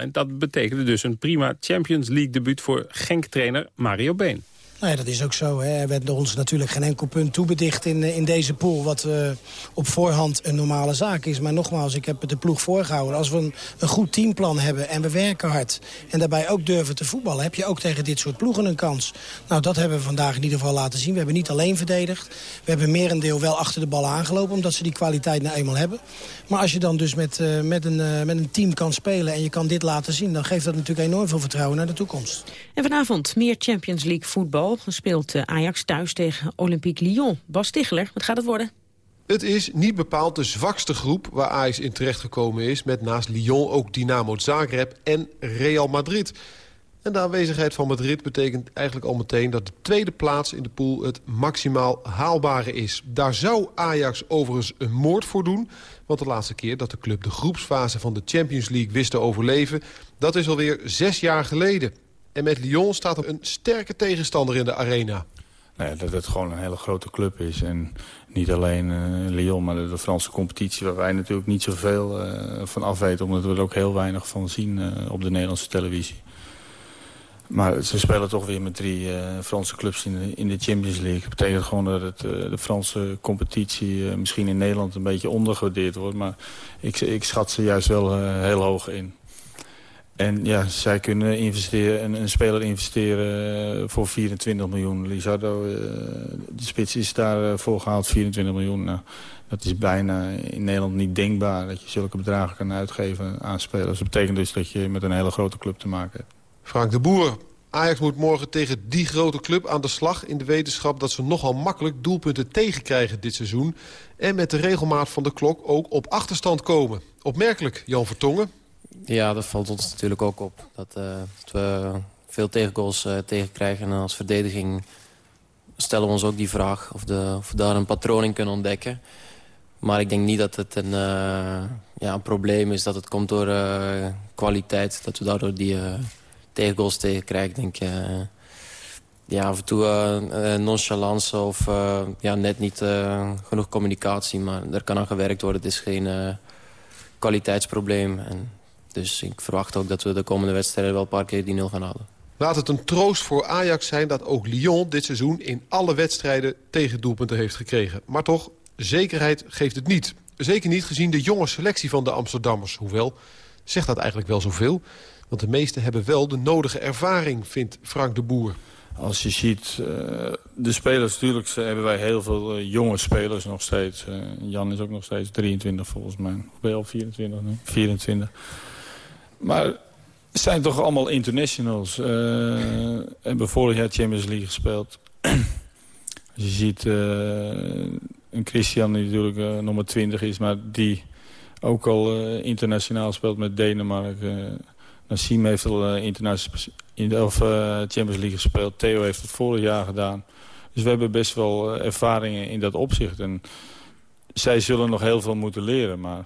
En dat betekende dus een prima Champions League-debuut voor Genk-trainer Mario Been. Nou ja, dat is ook zo. Hè. Er werd ons natuurlijk geen enkel punt toebedicht in, in deze pool... wat uh, op voorhand een normale zaak is. Maar nogmaals, ik heb de ploeg voorgehouden. Als we een, een, goed teamplan hebben en we werken hard... en daarbij ook durven te voetballen... heb je ook tegen dit soort ploegen een kans. Nou, dat hebben we vandaag in ieder geval laten zien. We hebben niet alleen verdedigd. We hebben merendeel wel achter de bal aangelopen... omdat ze die kwaliteit nou eenmaal hebben. Maar als je dan dus met, uh, met, een, met een team kan spelen... en je kan dit laten zien... dan geeft dat natuurlijk enorm veel vertrouwen naar de toekomst. En vanavond meer Champions League voetbal. Speelt uh, Ajax thuis tegen Olympique Lyon. Bas Ticheler, wat gaat het worden? Het is niet bepaald de zwakste groep waar Ajax in terecht gekomen is... met naast Lyon ook Dynamo Zagreb en Real Madrid... En de aanwezigheid van Madrid betekent eigenlijk al meteen... dat de tweede plaats in de pool het maximaal haalbare is. Daar zou Ajax overigens een moord voor doen. Want de laatste keer dat de club de groepsfase van de Champions League wist te overleven... dat is alweer zes jaar geleden. En met Lyon staat er een sterke tegenstander in de arena. Ja, dat het gewoon een hele grote club is. En niet alleen uh, Lyon, maar de, Franse competitie... waar wij natuurlijk niet zoveel uh, van afweten... omdat we er ook heel weinig van zien uh, op de Nederlandse televisie. Maar ze spelen toch weer met drie Franse clubs in de, in de Champions League. Dat betekent gewoon dat het, de Franse competitie misschien in Nederland een beetje ondergewaardeerd wordt. Maar ik, ik schat ze juist wel heel hoog in. En ja, zij kunnen investeren, een, een speler investeren voor 24 miljoen. Lizardo, de spits is daarvoor gehaald, 24 miljoen. Nou, dat is bijna in Nederland niet denkbaar dat je zulke bedragen kan uitgeven aan spelers. Dat betekent dus dat je met een hele grote club te maken hebt. Frank de Boer. Ajax moet morgen tegen die grote club aan de slag... in de wetenschap dat ze nogal makkelijk doelpunten tegenkrijgen dit seizoen... en met de regelmaat van de klok ook op achterstand komen. Opmerkelijk, Jan Vertongen. Ja, dat valt ons natuurlijk ook op. Dat, uh, dat we veel tegengoals uh, tegenkrijgen. En als verdediging stellen we ons ook die vraag... of, de, of we daar een patroon in kunnen ontdekken. Maar ik denk niet dat het een, uh, ja, een probleem is. Dat het komt door kwaliteit. Dat we daardoor die tegengoals tegenkrijgen. Ik ja, af en toe nonchalance of ja, net niet genoeg communicatie. Maar er kan aan gewerkt worden. Het is geen kwaliteitsprobleem. En dus ik verwacht ook dat we de komende wedstrijden wel een paar keer die nul gaan halen. Laat het een troost voor Ajax zijn dat ook Lyon dit seizoen... in alle wedstrijden tegendoelpunten heeft gekregen. Maar toch, zekerheid geeft het niet. Zeker niet gezien de jonge selectie van de Amsterdammers. Hoewel, zegt dat eigenlijk wel zoveel... Want de meesten hebben wel de nodige ervaring, vindt Frank de Boer. Als je ziet, uh, de spelers, natuurlijk hebben wij heel veel uh, jonge spelers nog steeds. Uh, Jan is ook nog steeds 23 volgens mij. Of ben je al 24 nu? 24. Maar het zijn toch allemaal internationals. hebben vorig jaar Champions League gespeeld. Als je ziet, een Christian die natuurlijk nummer 20 is... maar die ook al internationaal speelt met Denemarken... Nassim heeft al uh, internationaal of, uh, Champions League gespeeld. Theo heeft het vorig jaar gedaan. Dus we hebben best wel uh, ervaringen in dat opzicht. En zij zullen nog heel veel moeten leren. Maar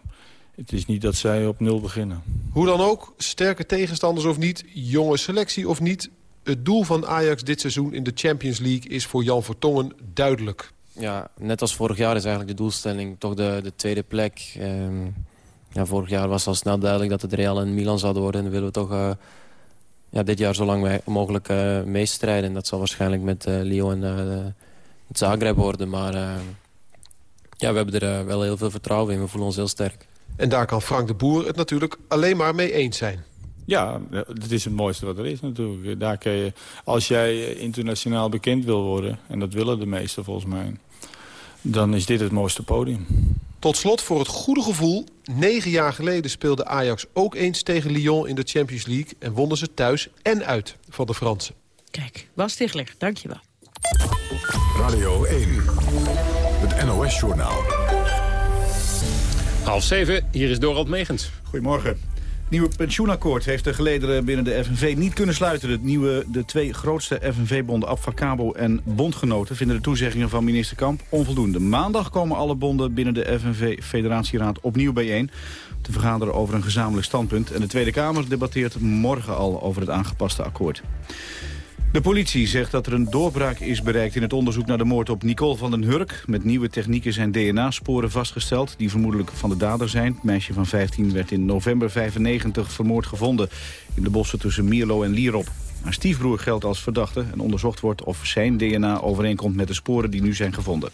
het is niet dat zij op nul beginnen. Hoe dan ook, sterke tegenstanders of niet, jonge selectie of niet... het doel van Ajax dit seizoen in de Champions League is voor Jan Vertongen duidelijk. Ja, net als vorig jaar is eigenlijk de doelstelling toch de, de tweede plek... Um ja, vorig jaar was al snel duidelijk dat het Real en Milan zouden worden. En dan willen we toch uh, ja, dit jaar zo lang mogelijk uh, meestrijden. En dat zal waarschijnlijk met uh, Lyon en Zagreb worden. Maar ja, we hebben er wel heel veel vertrouwen in. We voelen ons heel sterk. En daar kan Frank de Boer het natuurlijk alleen maar mee eens zijn. Ja, dat is het mooiste wat er is natuurlijk. Daar kun je, als jij internationaal bekend wil worden... en dat willen de meesten volgens mij... dan is dit het mooiste podium. Tot slot voor het goede gevoel. Negen jaar geleden speelde Ajax ook eens tegen Lyon in de Champions League... en wonnen ze thuis en uit van de Fransen. Kijk, Bas Stigler, dankjewel. Radio 1, het NOS-journaal. Half zeven, hier is Dorald Megens. Goedemorgen nieuwe pensioenakkoord heeft de gelederen binnen de FNV niet kunnen sluiten. De, nieuwe, de twee grootste FNV-bonden, Abfacabo en Bondgenoten... vinden de toezeggingen van minister Kamp onvoldoende. Maandag komen alle bonden binnen de FNV-federatieraad opnieuw bijeen... te vergaderen over een gezamenlijk standpunt. En de Tweede Kamer debatteert morgen al over het aangepaste akkoord. De politie zegt dat er een doorbraak is bereikt in het onderzoek naar de moord op Nicole van den Hurk. Met nieuwe technieken zijn DNA-sporen vastgesteld die vermoedelijk van de dader zijn. Het meisje van 15 werd in november 95 vermoord gevonden in de bossen tussen Mierlo en Lierop. Haar stiefbroer geldt als verdachte en onderzocht wordt of zijn DNA overeenkomt met de sporen die nu zijn gevonden.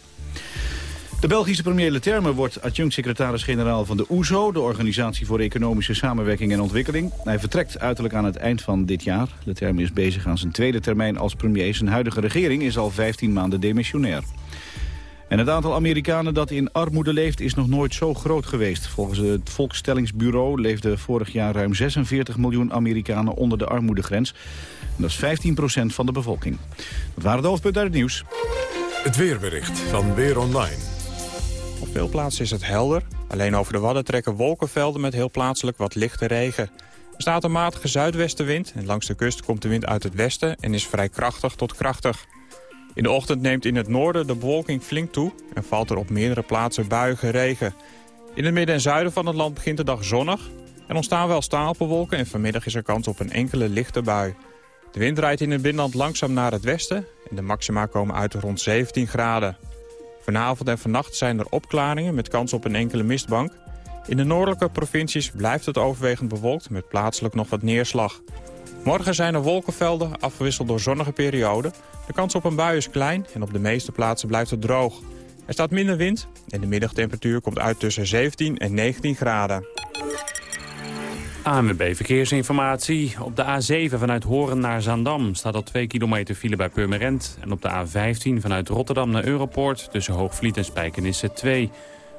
De Belgische premier Leterme wordt adjunct-secretaris-generaal van de OESO... de Organisatie voor Economische Samenwerking en Ontwikkeling. Hij vertrekt uiterlijk aan het eind van dit jaar. Leterme is bezig aan zijn tweede termijn als premier. Zijn huidige regering is al 15 maanden demissionair. En het aantal Amerikanen dat in armoede leeft is nog nooit zo groot geweest. Volgens het Volkstellingsbureau leefden vorig jaar ruim 46 miljoen Amerikanen onder de armoedegrens. En dat is 15% van de bevolking. Dat waren de hoofdpunten uit het nieuws. Het weerbericht van Weer Online. Op veel plaatsen is het helder. Alleen over de Wadden trekken wolkenvelden met heel plaatselijk wat lichte regen. Er staat een matige zuidwestenwind en langs de kust komt de wind uit het westen en is vrij krachtig tot krachtig. In de ochtend neemt in het noorden de bewolking flink toe en valt er op meerdere plaatsen buiige regen. In het midden en zuiden van het land begint de dag zonnig. Er ontstaan wel stapelwolken en vanmiddag is er kans op een enkele lichte bui. De wind draait in het binnenland langzaam naar het westen en de maxima komen uit rond 17 graden. Vanavond en vannacht zijn er opklaringen met kans op een enkele mistbank. In de noordelijke provincies blijft het overwegend bewolkt met plaatselijk nog wat neerslag. Morgen zijn er wolkenvelden, afgewisseld door zonnige perioden. De kans op een bui is klein en op de meeste plaatsen blijft het droog. Er staat minder wind en de middagtemperatuur komt uit tussen 17 en 19 graden. ANWB Verkeersinformatie. Op de A7 vanuit Horen naar Zaandam staat al 2 kilometer file bij Purmerend. En op de A15 vanuit Rotterdam naar Europoort tussen Hoogvliet en Spijkenisse 2.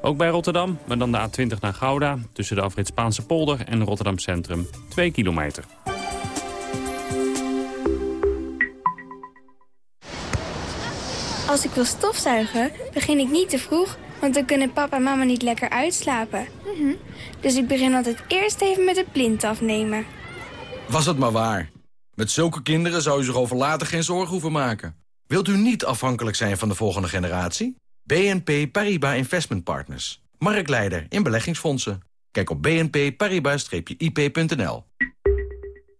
Ook bij Rotterdam, maar dan de A20 naar Gouda... tussen de afrit Spaanse polder en Rotterdam Centrum 2 kilometer. Als ik wil stofzuigen, begin ik niet te vroeg, want dan kunnen papa en mama niet lekker uitslapen. Mhm. Dus ik begin altijd eerst even met het plint afnemen. Was het maar waar. Met zulke kinderen zou u zich over later geen zorgen hoeven maken. Wilt u niet afhankelijk zijn van de volgende generatie? BNP Paribas Investment Partners. Marktleider in beleggingsfondsen. Kijk op bnpparibas-ip.nl.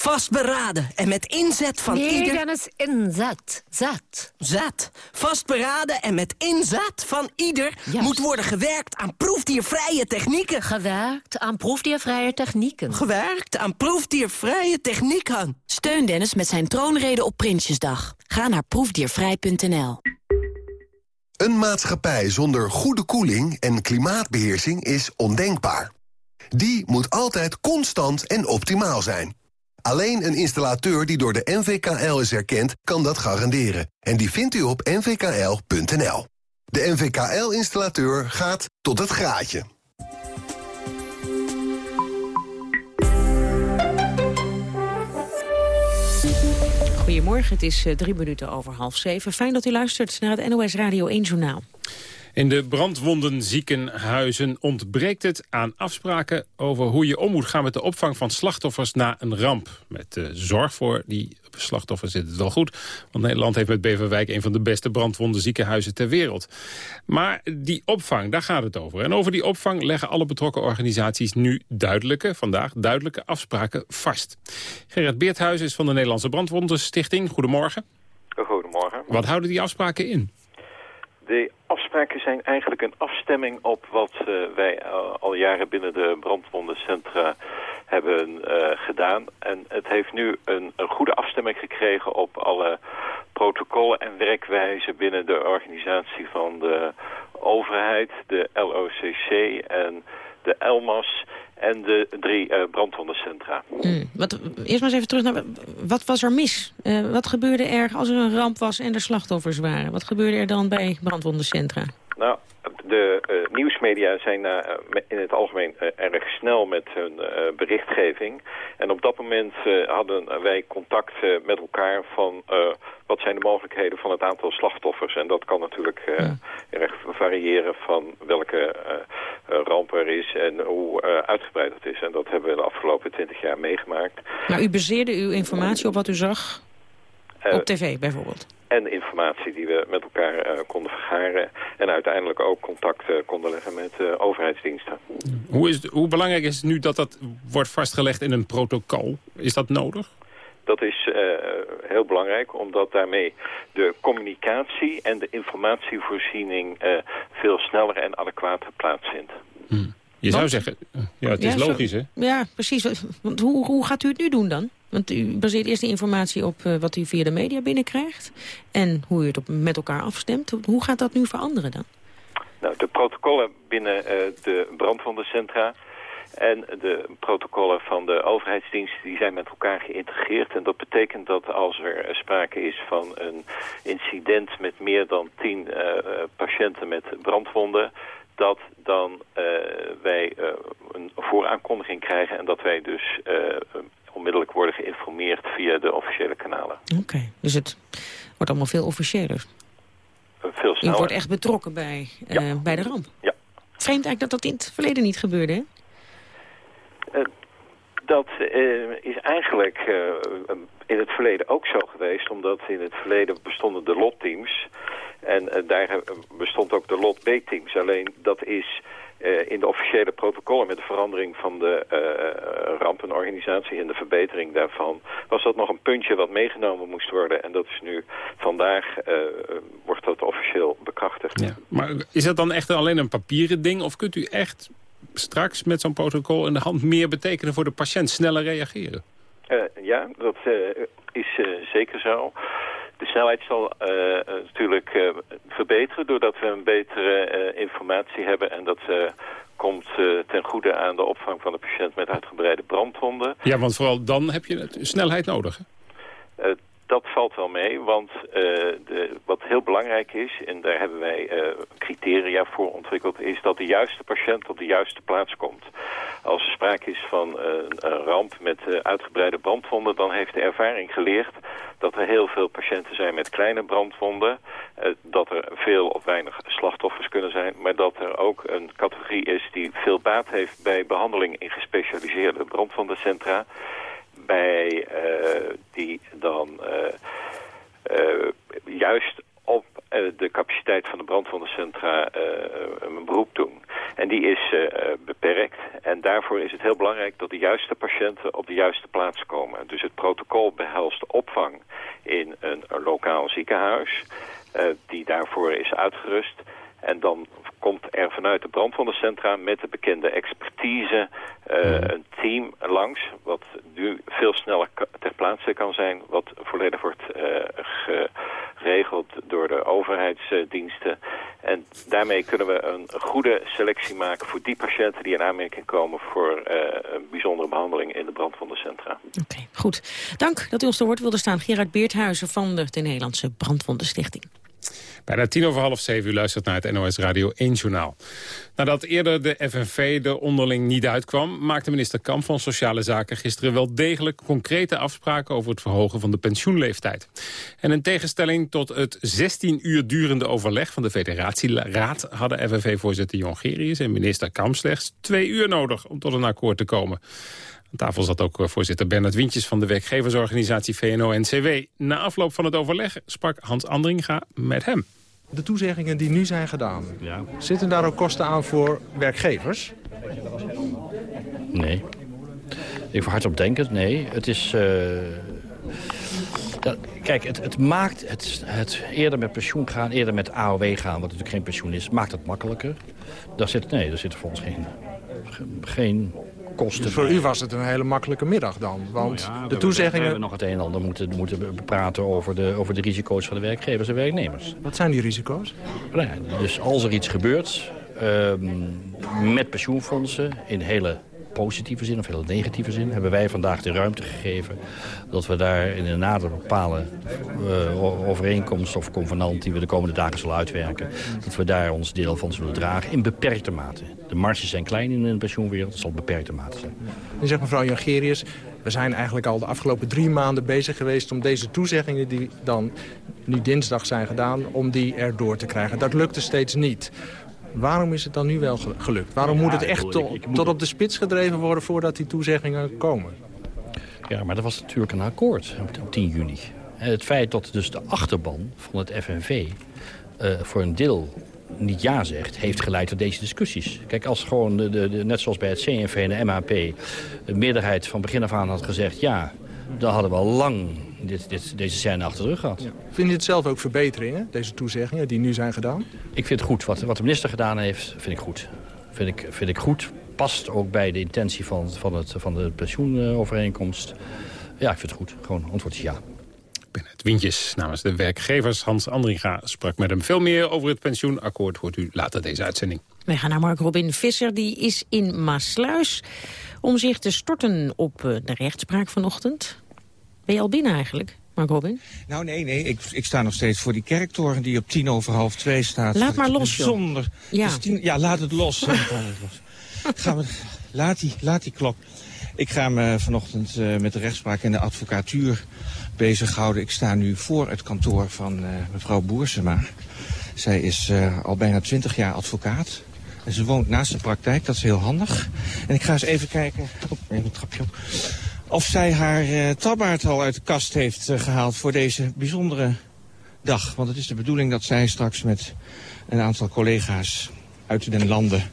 Vastberaden en met inzet van nee, ieder... Nee, Dennis, inzet. Zet. Zet. Vastberaden en met inzet van ieder... moet worden gewerkt aan proefdiervrije technieken. Gewerkt aan proefdiervrije technieken. Gewerkt aan proefdiervrije technieken. Steun Dennis met zijn troonrede op Prinsjesdag. Ga naar proefdiervrij.nl. Een maatschappij zonder goede koeling en klimaatbeheersing is ondenkbaar. Die moet altijd constant en optimaal zijn. Alleen een installateur die door de NVKL is erkend, kan dat garanderen. En die vindt u op nvkl.nl. De NVKL-installateur gaat tot het graadje. Goedemorgen, het is drie minuten over half zeven. Fijn dat u luistert naar het NOS Radio 1 Journaal. In de brandwonden ziekenhuizen ontbreekt het aan afspraken over hoe je om moet gaan met de opvang van slachtoffers na een ramp. Met de zorg voor die slachtoffers zit het wel goed, want Nederland heeft met Beverwijk een van de beste brandwonden ziekenhuizen ter wereld. Maar die opvang, daar gaat het over. En over die opvang leggen alle betrokken organisaties nu duidelijke, vandaag duidelijke afspraken vast. Gerard Beerthuis is van de Nederlandse Brandwondenstichting. Goedemorgen. Goedemorgen. Wat houden die afspraken in? De afspraken zijn eigenlijk een afstemming op wat uh, wij al jaren binnen de brandwondencentra hebben uh, gedaan. En het heeft nu een, een, goede afstemming gekregen op alle protocollen en werkwijzen binnen de organisatie van de overheid, de LOCC en de ELMAS en de drie uh, brandwondencentra. Mm, wat, eerst maar eens even terug naar, wat was er mis? Uh, wat gebeurde er als er een ramp was en er slachtoffers waren? Wat gebeurde er dan bij brandwondencentra? Nou, de uh, nieuwsmedia zijn uh, in het algemeen uh, erg snel met hun berichtgeving. En op dat moment hadden wij contact met elkaar van wat zijn de mogelijkheden van het aantal slachtoffers. En dat kan natuurlijk ja. erg variëren van welke ramp er is en hoe uitgebreid het is. En dat hebben we de afgelopen twintig jaar meegemaakt. Maar u baseerde uw informatie op wat u zag op tv bijvoorbeeld? En informatie die we met elkaar uh, konden vergaren. En uiteindelijk ook contact uh, konden leggen met uh, overheidsdiensten. Hoe, is het, hoe belangrijk is het nu dat dat wordt vastgelegd in een protocol? Is dat nodig? Dat is heel belangrijk, omdat daarmee de communicatie en de informatievoorziening veel sneller en adequater plaatsvindt. Hmm. Je zou Want? zeggen, ja, het is Ja, logisch, hè? Ja, precies. Want hoe, hoe gaat u het nu doen dan? Want u baseert eerst de informatie op eh, wat u via de media binnenkrijgt... en hoe u het op, met elkaar afstemt. Hoe gaat dat nu veranderen dan? Nou, de protocollen binnen eh, de brandwondencentra en de protocollen van de overheidsdiensten die zijn met elkaar geïntegreerd. En dat betekent dat als er eh, sprake is van een incident met meer dan tien eh, eh, patiënten met brandwonden dat dan eh, wij eh, een vooraankondiging krijgen en dat wij dus eh, onmiddellijk worden geïnformeerd via de officiële kanalen. Oké, dus het wordt allemaal veel officiëler. Veel sneller. wordt echt betrokken bij, bij de ramp. Ja. Vreemd eigenlijk dat dat in het verleden niet gebeurde, hè? Dat eh, is eigenlijk eh, in het verleden ook zo geweest, omdat in het verleden bestonden de lotteams en eh, daar bestond ook de lot B-teams. Alleen dat is in de officiële protocollen met de verandering van de rampenorganisatie en de verbetering daarvan, was dat nog een puntje wat meegenomen moest worden. En dat is nu vandaag, wordt dat officieel bekrachtigd. Ja. Maar is dat dan echt alleen een papieren ding? Of kunt u echt straks met zo'n protocol in de hand meer betekenen voor de patiënt? Sneller reageren? Eh, ja, dat eh, is eh, zeker zo. De snelheid zal natuurlijk verbeteren doordat we een betere informatie hebben. En dat komt ten goede aan de opvang van de patiënt met uitgebreide brandwonden. Ja, want vooral dan heb je snelheid nodig. Hè? Dat valt wel mee, want eh, de, wat heel belangrijk is, en daar hebben wij eh, criteria voor ontwikkeld, is dat de juiste patiënt op de juiste plaats komt. Als er sprake is van eh, een, ramp met uitgebreide brandwonden, dan heeft de ervaring geleerd dat er heel veel patiënten zijn met kleine brandwonden, dat er veel of weinig slachtoffers kunnen zijn, maar dat er ook een categorie is die veel baat heeft bij behandeling in gespecialiseerde brandwondencentra bij eh, die dan eh, eh, juist op de capaciteit van de brandwondencentra een beroep doen. En die is beperkt. En daarvoor is het heel belangrijk dat de juiste patiënten op de juiste plaats komen. Dus het protocol behelst opvang in een, lokaal ziekenhuis. die daarvoor is uitgerust. En dan komt er vanuit de brandwondencentra met de bekende expertise eh, een team langs, wat nu veel sneller ter plaatse kan zijn, wat volledig wordt eh, geregeld door de overheidsdiensten. En daarmee kunnen we een goede selectie maken voor die patiënten die in aanmerking komen voor eh, een bijzondere behandeling in de brandwondencentra. Goed. Dank dat u ons te woord wilde staan. Gerard Beerthuizen van de, de Nederlandse Brandwondenstichting. Bijna tien over half zeven, u luistert naar het NOS Radio 1 Journaal. Nadat eerder de FNV er onderling niet uitkwam... maakte minister Kamp van Sociale Zaken gisteren wel degelijk concrete afspraken... over het verhogen van de pensioenleeftijd. En in tegenstelling tot het 16 uur durende overleg van de federatieraad... hadden FNV-voorzitter Jongerius en minister Kamp slechts twee uur nodig... om tot een akkoord te komen. Aan tafel zat ook eh, voorzitter Bernard Wintjes van de werkgeversorganisatie VNO-NCW. Na afloop van het overleg sprak Hans Andringa met hem. De toezeggingen die nu zijn gedaan, zitten daar ook kosten aan voor werkgevers? Nee. Ik voor hardop denken, nee. Het is... eh, ja, kijk, het, het maakt het, het eerder met pensioen gaan, eerder met AOW gaan... wat natuurlijk geen pensioen is, maakt het makkelijker. Daar zit, nee, daar zitten voor ons geen, geen kosten Dus voor u was het een hele makkelijke middag dan? Want Ja, de we- toezeggingen... We hebben nog het een en ander moeten, moeten praten over de, over de risico's van de werkgevers en werknemers. Wat zijn die risico's? Nou ja, dus als er iets gebeurt ehm, met pensioenfondsen in hele positieve zin of hele negatieve zin... hebben wij vandaag de ruimte gegeven dat we daar in een nader bepalen eh, overeenkomst of convenant... die we de komende dagen zullen uitwerken, dat we daar ons deel van zullen dragen in beperkte mate. De marges zijn klein in de pensioenwereld, het zal beperkte mate zijn. Nu zegt mevrouw Jongerius, we zijn eigenlijk al de afgelopen drie maanden bezig geweest... om deze toezeggingen die dan nu dinsdag zijn gedaan, om die erdoor te krijgen. Dat lukte steeds niet. Waarom is het dan nu wel ge- gelukt? Waarom moet het echt to- tot op de spits gedreven worden voordat die toezeggingen komen? Ja, maar er was natuurlijk een akkoord op, op 10 juni. En het feit dat dus de achterban van het FNV eh, voor een deel niet ja zegt, heeft geleid tot deze discussies. Kijk, als gewoon, de, de, net zoals bij het CNV en de MAP... de meerderheid van begin af aan had gezegd ja... dan hadden we al lang dit, dit, deze scène achter de rug gehad. Vind je het zelf ook verbeteringen, deze toezeggingen die nu zijn gedaan? Ik vind het goed. Wat, wat de minister gedaan heeft, vind ik goed. Vind ik, vind ik goed. past ook bij de intentie van, van, het, van de pensioenovereenkomst. Ja, ik vind het goed. Gewoon antwoord is ja. Het Windjes namens de werkgevers. Hans Andringa sprak met hem veel meer over het pensioenakkoord. Hoort u later deze uitzending. Wij gaan naar Mark Robin Visser. Die is in Maasluis om zich te storten op eh, de rechtspraak vanochtend. Ben je al binnen eigenlijk? Mark Robin? Nou, nee, nee. Ik, ik sta nog steeds voor die kerktoren die op tien over half twee staat. Laat maar los, Zonder. Ja. ja, laat het los. laat het los. Gaan we, laat, die, laat die klok. Ik ga me vanochtend uh, met de rechtspraak en de advocatuur bezighouden. Ik sta nu voor het kantoor van uh, mevrouw Boersema. Zij is uh, al bijna twintig jaar advocaat. Ze woont naast de praktijk, dat is heel handig. En ik ga eens even kijken... Oh, even een trapje op. Of zij haar uh, tabbaard al uit de kast heeft uh, gehaald voor deze bijzondere dag. Want het is de bedoeling dat zij straks met een aantal collega's uit den landen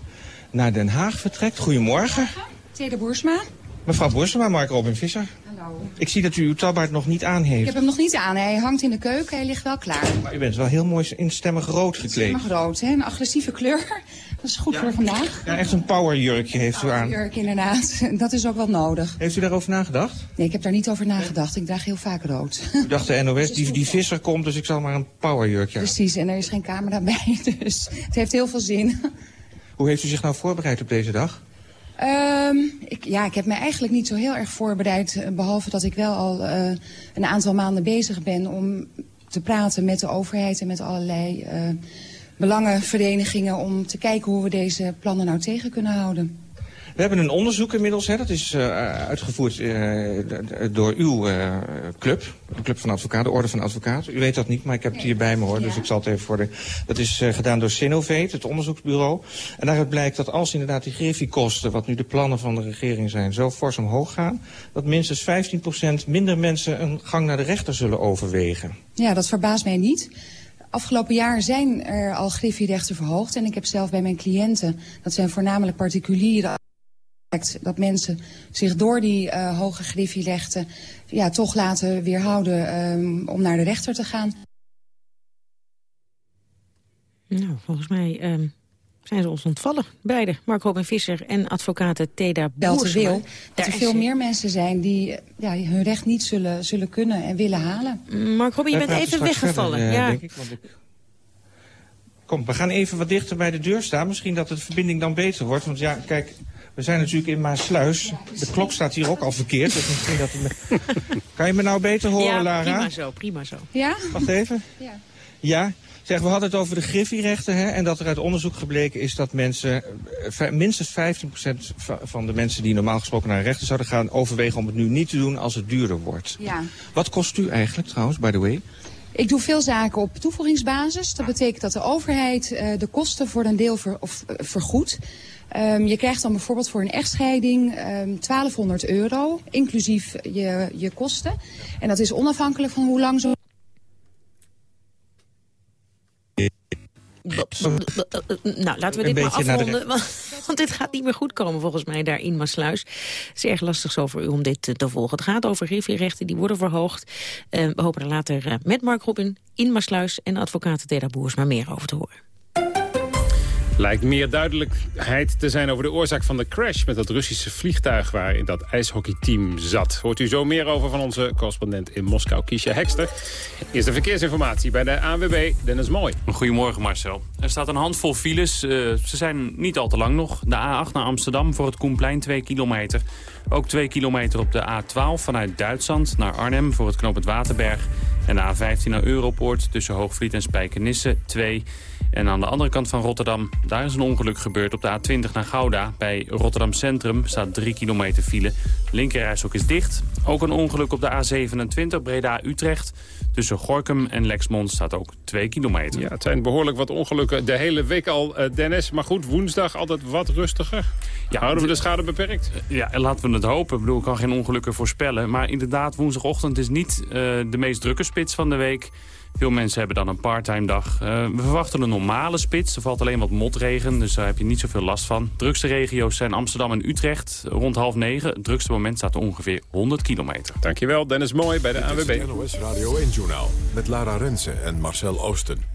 naar Den Haag vertrekt. Goedemorgen. Tede Boersma. Mevrouw Boersma, Mark Robin Visser. Hallo. Ik zie dat u uw tabbaard nog niet aan heeft. Ik heb hem nog niet aan. Hij hangt in de keuken. Hij ligt wel klaar. Maar u bent wel heel mooi in stemmig rood gekleed. Stemmig rood, hè? Een agressieve kleur. Dat is goed ja. voor vandaag. Ja, echt een powerjurkje heeft power u aan. jurk, inderdaad. Dat is ook wel nodig. Heeft u daarover nagedacht? Nee, ik heb daar niet over nagedacht. Ik draag heel vaak rood. U dacht de NOS, die, die visser komt, dus ik zal maar een powerjurkje aan. Precies, en er is geen camera bij, dus het heeft heel veel zin. Hoe heeft u zich nou voorbereid op deze dag? Um, ik, ja, ik heb me eigenlijk niet zo heel erg voorbereid. Behalve dat ik wel al uh, een aantal maanden bezig ben om te praten met de overheid en met allerlei uh, belangenverenigingen... om te kijken hoe we deze plannen nou tegen kunnen houden. We hebben een onderzoek inmiddels, hè, dat is uh, uitgevoerd uh, door uw uh, club. De Club van Advocaten, de Orde van Advocaten. U weet dat niet, maar ik heb het hier bij me hoor, ja. dus ik zal het even voor de... Dat is gedaan door Sinovate, het onderzoeksbureau. En daaruit blijkt dat als inderdaad die griffiekosten, wat nu de plannen van de regering zijn, zo fors omhoog gaan, dat minstens 15% minder mensen een gang naar de rechter zullen overwegen. Ja, dat verbaast mij niet. Afgelopen jaar zijn er al griffierechten verhoogd. En ik heb zelf bij mijn cliënten, dat zijn voornamelijk particulieren dat mensen zich door die uh, hoge griffierechten ja, toch laten weerhouden um, om naar de rechter te gaan. Nou, volgens mij um, zijn ze ons ontvallen, beide. Mark Robin Visser en advocaten Teda Boersma. wil dat er veel meer mensen zijn die ja, hun recht niet zullen, zullen kunnen en willen halen. Mark Robin, je bent even weggevallen. Verder, ja. denk ik, want ik... Kom, we gaan even wat dichter bij de deur staan. Misschien dat de verbinding dan beter wordt. Want ja, kijk, we zijn natuurlijk in Maasluis. De klok staat hier ook al verkeerd. Dus misschien dat het... Kan je me nou beter horen, ja, Lara? prima zo, prima zo. Ja? Wacht even. Ja. Ja? Zeg, we hadden het over de griffierechten. Hè, en dat er uit onderzoek gebleken is dat mensen... minstens 15% van de mensen die normaal gesproken naar een rechter zouden gaan... overwegen om het nu niet te doen als het duurder wordt. Ja. Wat kost u eigenlijk trouwens, by the way? Ik doe veel zaken op toevoegingsbasis. Dat betekent dat de overheid uh, de kosten voor een deel ver, of, uh, vergoedt. Um, je krijgt dan bijvoorbeeld voor een echtscheiding um, 1200 euro, inclusief je, je kosten. En dat is onafhankelijk van hoe lang zo... Nou, laten we dit maar afronden, want, want, dit gaat niet meer goed komen volgens mij daar in Maasluis. Het is erg lastig zo voor u om dit te volgen. Het gaat over griffierechten, die worden verhoogd. Uh, we hopen er later met Mark Robin in Maasluis en advocaten Teda Boers maar meer over te horen. Lijkt meer duidelijkheid te zijn over de oorzaak van de crash... met dat Russische vliegtuig waar in dat ijshockeyteam zat. Hoort u zo meer over van onze correspondent in Moskou, Kiesja Hekster. Eerste verkeersinformatie bij de ANWB, Dennis Mooi. Goedemorgen Marcel. Er staat een handvol files. Uh, ze zijn niet al te lang nog. De A8 naar Amsterdam voor het Koenplein 2 kilometer. Ook 2 kilometer op de A12 vanuit Duitsland naar Arnhem voor het knooppunt Waterberg. En de A15 naar Europoort tussen Hoogvliet en Spijkenisse 2 en aan de andere kant van Rotterdam, daar is een ongeluk gebeurd op de A20 naar Gouda. Bij Rotterdam Centrum staat 3 kilometer file. Linkerrijstok is dicht. Ook een ongeluk op de A27 Breda-Utrecht. Tussen Gorkum en Lexmond staat ook 2 kilometer. Ja, het zijn behoorlijk wat ongelukken de hele week al, uh, Dennis. Maar goed, woensdag altijd wat rustiger. Ja, Houden we de schade beperkt? Ja, en laten we het hopen. Ik bedoel, ik kan geen ongelukken voorspellen. Maar inderdaad, woensdagochtend is niet uh, de meest drukke spits van de week. Veel mensen hebben dan een parttime dag. Uh, we verwachten een normale spits. Er valt alleen wat motregen, dus daar heb je niet zoveel last van. drukste regio's zijn Amsterdam en Utrecht. Rond half negen. Het drukste moment staat er ongeveer 100 kilometer. Dankjewel, Dennis Mooi bij de Dit. Het NOS Radio 1-journaal met Lara Rensen en Marcel Oosten.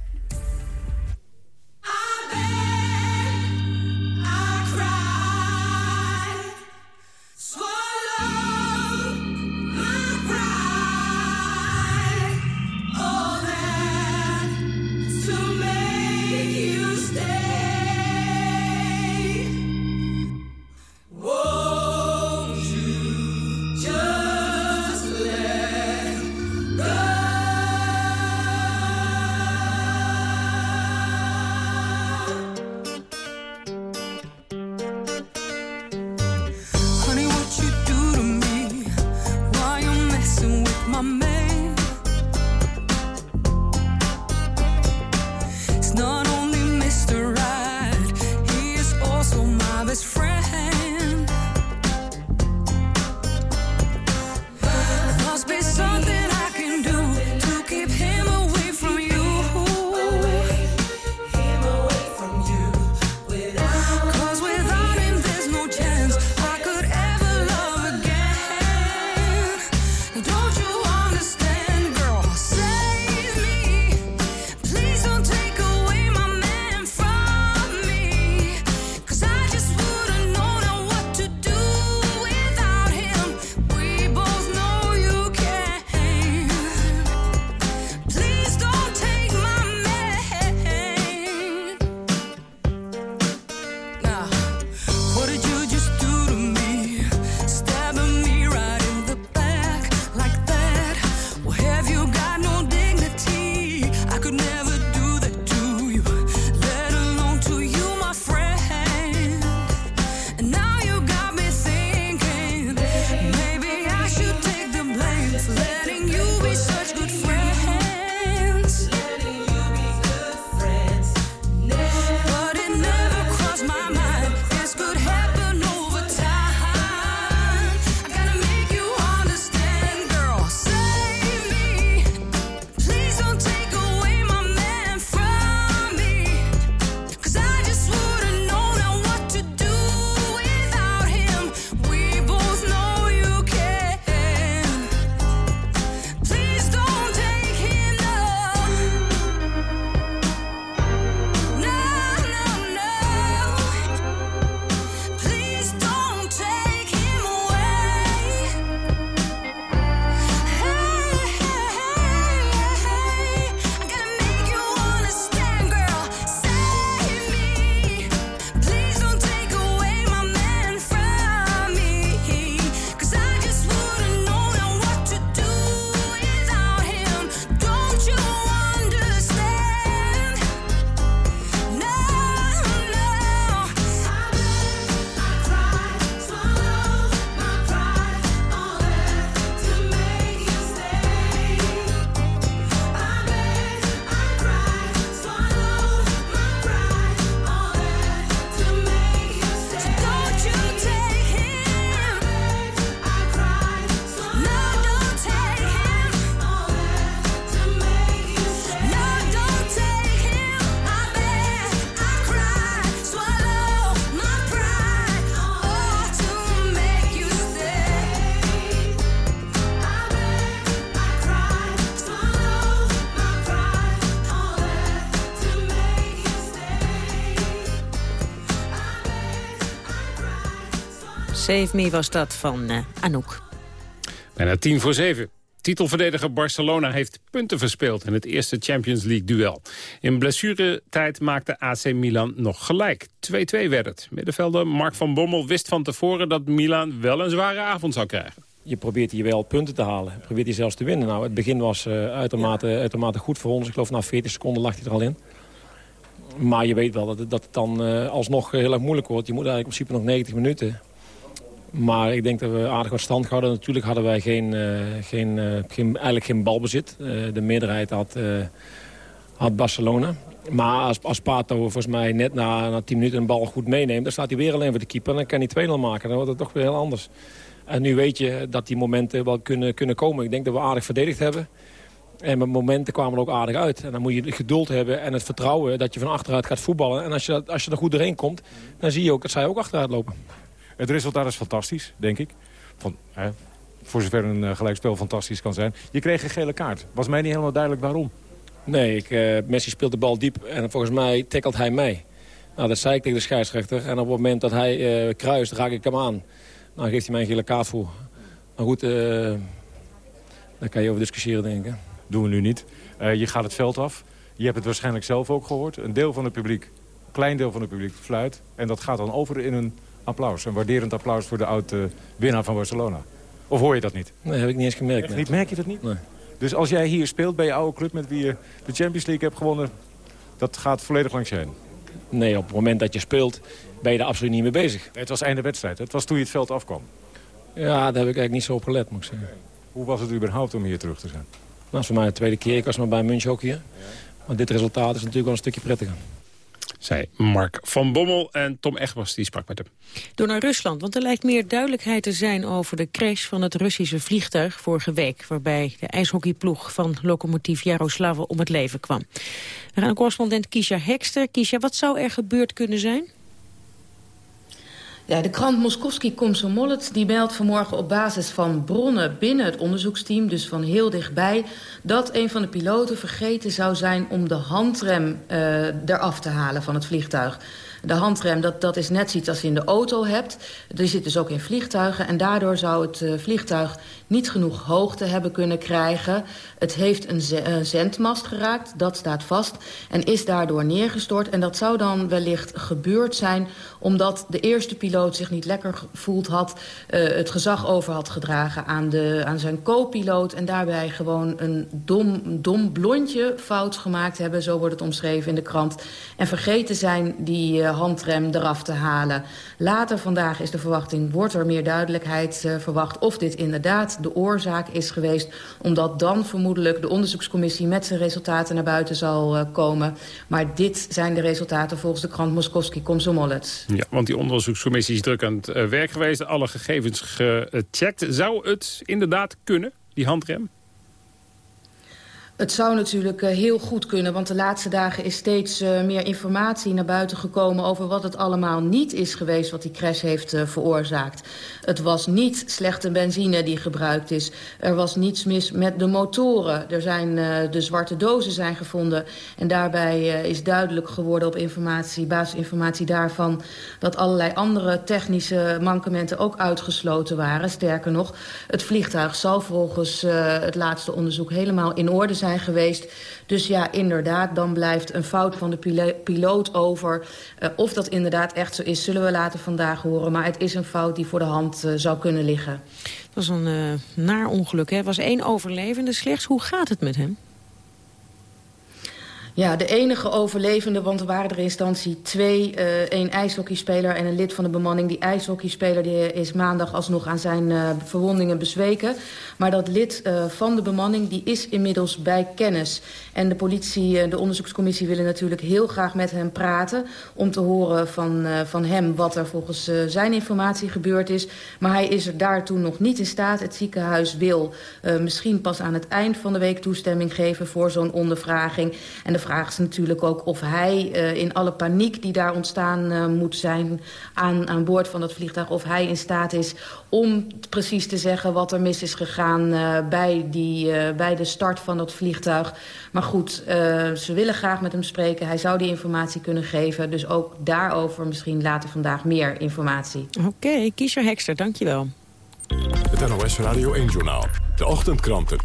Save Me was dat van uh, Anouk. Bijna tien voor zeven. Titelverdediger Barcelona heeft punten verspeeld in het eerste Champions League-duel. In blessuretijd maakte AC Milan nog gelijk. 2-2 werd het. Middenvelder Mark van Bommel wist van tevoren dat Milan wel een zware avond zou krijgen. Je probeert hier wel punten te halen. Je probeert hier zelfs te winnen. Nou, het begin was uh, uitermate, uitermate goed voor ons. Ik geloof na 40 seconden lag hij er al in. Maar je weet wel dat het, dat het dan uh, alsnog heel erg moeilijk wordt. Je moet eigenlijk in principe nog 90 minuten. Maar ik denk dat we aardig wat stand houden. Natuurlijk hadden wij geen, uh, geen, uh, geen, eigenlijk geen balbezit. Uh, de meerderheid had, had Barcelona. Maar als, als Pato volgens mij net na, na 10 minuten een bal goed meeneemt... dan staat hij weer alleen voor de keeper en dan kan hij 2-0 maken. Dan wordt het toch weer heel anders. En nu weet je dat die momenten wel kunnen, kunnen komen. Ik denk dat we aardig verdedigd hebben. En met momenten kwamen er ook aardig uit. En dan moet je geduld hebben en het vertrouwen dat je van achteruit gaat voetballen. En als je, als je er goed doorheen komt, dan zie je ook dat zij ook achteruit lopen. Het resultaat is fantastisch, denk ik. Van, hè, voor zover een uh, gelijkspel fantastisch kan zijn. Je kreeg een gele kaart. Was mij niet helemaal duidelijk waarom. Nee, ik, uh, Messi speelt de bal diep en volgens mij tackelt hij mij. Nou, dat zei ik tegen de scheidsrechter. En op het moment dat hij uh, kruist, raak ik hem aan. Nou, geeft hij mij een gele kaart voor. Maar goed, daar kan je over discussiëren, denk ik. Doen we nu niet. je gaat het veld af. Je hebt het waarschijnlijk zelf ook gehoord. Een deel van het publiek, een klein deel van het publiek fluit. En dat gaat dan over in een applaus. Een waarderend applaus voor de oude winnaar van Barcelona. Of hoor je dat niet? Nee, heb ik niet eens gemerkt. Echt niet? Merk je dat niet? Nee. Dus als jij hier speelt bij je oude club met wie je de Champions League hebt gewonnen... dat gaat volledig langs je heen? Nee, op het moment dat je speelt ben je er absoluut niet mee bezig. Het was einde wedstrijd. Het was toen je het veld afkwam. Ja, daar heb ik eigenlijk niet zo op gelet, moet ik zeggen. Hoe was het überhaupt om hier terug te zijn? Nou, voor mij de tweede keer. Ik was maar bij München ook hier. Maar dit resultaat is natuurlijk wel een stukje prettiger zei Mark van Bommel. En Tom Egbers die sprak met hem. Door naar Rusland, want er lijkt meer duidelijkheid te zijn... over de crash van het Russische vliegtuig vorige week... waarbij de ijshockeyploeg van locomotief Jaroslav om het leven kwam. We gaan correspondent Kisha Hekster. Kisha, wat zou er gebeurd kunnen zijn? Ja, de krant Moskovski Komsomolets die meldt vanmorgen op basis van bronnen binnen het onderzoeksteam, dus van heel dichtbij, dat een van de piloten vergeten zou zijn om de handrem uh, eraf te halen van het vliegtuig. De handrem, dat, dat is net iets als je in de auto hebt. Die zit dus ook in vliegtuigen. En daardoor zou het uh, vliegtuig niet genoeg hoogte hebben kunnen krijgen. Het heeft een, zendmast geraakt, dat staat vast. En is daardoor neergestort. En dat zou dan wellicht gebeurd zijn... omdat de eerste piloot zich niet lekker gevoeld had... Uh, het gezag over had gedragen aan, de, aan zijn co-piloot... en daarbij gewoon een dom, dom blondje fout gemaakt hebben. Zo wordt het omschreven in de krant. En vergeten zijn die uh, handrem eraf te halen. Later vandaag is de verwachting, wordt er meer duidelijkheid uh, verwacht... of dit inderdaad de oorzaak is geweest. Omdat dan vermoedelijk de onderzoekscommissie met zijn resultaten naar buiten zal uh, komen. Maar dit zijn de resultaten volgens de krant Moskovski Komsomolets. Ja, want die onderzoekscommissie is druk aan het uh, werk geweest. Alle gegevens gecheckt. Zou het inderdaad kunnen, die handrem? Het zou natuurlijk uh, heel goed kunnen, want de laatste dagen is steeds uh, meer informatie naar buiten gekomen over wat het allemaal niet is geweest wat die crash heeft uh, veroorzaakt. Het was niet slechte benzine die gebruikt is. Er was niets mis met de motoren. Er zijn de zwarte dozen zijn gevonden en daarbij is duidelijk geworden op informatie, basisinformatie daarvan dat allerlei andere technische mankementen ook uitgesloten waren. Sterker nog, het vliegtuig zal volgens het laatste onderzoek helemaal in orde zijn geweest. Dus ja, inderdaad, dan blijft een fout van de piloot over. Uh, of dat inderdaad echt zo is, zullen we later vandaag horen. Maar het is een fout die voor de hand uh, zou kunnen liggen. Het was een uh, naar ongeluk, hè? Was één overlevende slechts. Hoe gaat het met hem? Ja, de enige overlevende, want er waren er in instantie twee. Uh, een ijshockeyspeler en een lid van de bemanning. Die ijshockeyspeler die is maandag alsnog aan zijn uh, verwondingen bezweken. Maar dat lid van de bemanning die is inmiddels bij kennis. En de politie, de onderzoekscommissie willen natuurlijk heel graag met hem praten... om te horen van, van hem wat er volgens zijn informatie gebeurd is. Maar hij is er daartoe nog niet in staat. Het ziekenhuis wil misschien pas aan het eind van de week toestemming geven voor zo'n ondervraging. En de vraag is natuurlijk ook of hij uh, in alle paniek die daar ontstaan uh, moet zijn aan, aan boord van het vliegtuig... of hij in staat is om precies te zeggen wat er mis is gegaan uh, bij, die, bij de start van dat vliegtuig. Maar goed, ze willen graag met hem spreken. Hij zou die informatie kunnen geven. Dus ook daarover misschien later vandaag meer informatie. Oké, okay, Hekster, dankjewel. Het NOS Radio 1-journaal. De ochtendkranten.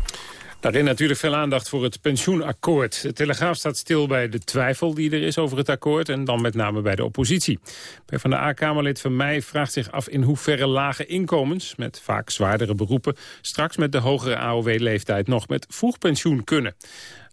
Daarin natuurlijk veel aandacht voor het pensioenakkoord. De Telegraaf staat stil bij de twijfel die er is over het akkoord... en dan met name bij de oppositie. Van de A-Kamerlid van mij vraagt zich af in hoeverre lage inkomens... met vaak zwaardere beroepen straks met de hogere AOW-leeftijd... nog met vroeg pensioen kunnen.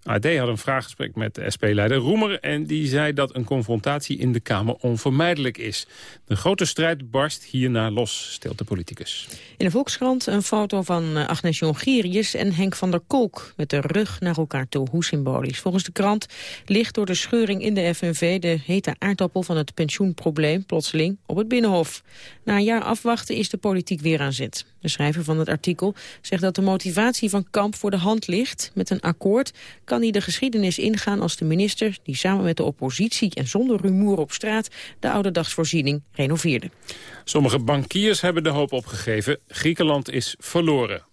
AD had een vraaggesprek met SP-leider Roemer... en die zei dat een confrontatie in de Kamer onvermijdelijk is. De grote strijd barst hierna los, stelt de politicus. In de Volkskrant een foto van eh, Agnes Jongerius en Henk van der Kolk... met de rug naar elkaar toe, hoe symbolisch. Volgens de krant ligt door de scheuring in de FNV... de hete aardappel van het pensioenprobleem plotseling op het Binnenhof. Na een jaar afwachten is de politiek weer aan zet. De schrijver van het artikel zegt dat de motivatie van Kamp voor de hand ligt. Met een akkoord kan hij de geschiedenis ingaan als de minister... die samen met de oppositie en zonder rumoer op straat... de ouderdagsvoorziening renoveerde. Sommige bankiers hebben de hoop opgegeven. Griekenland is verloren.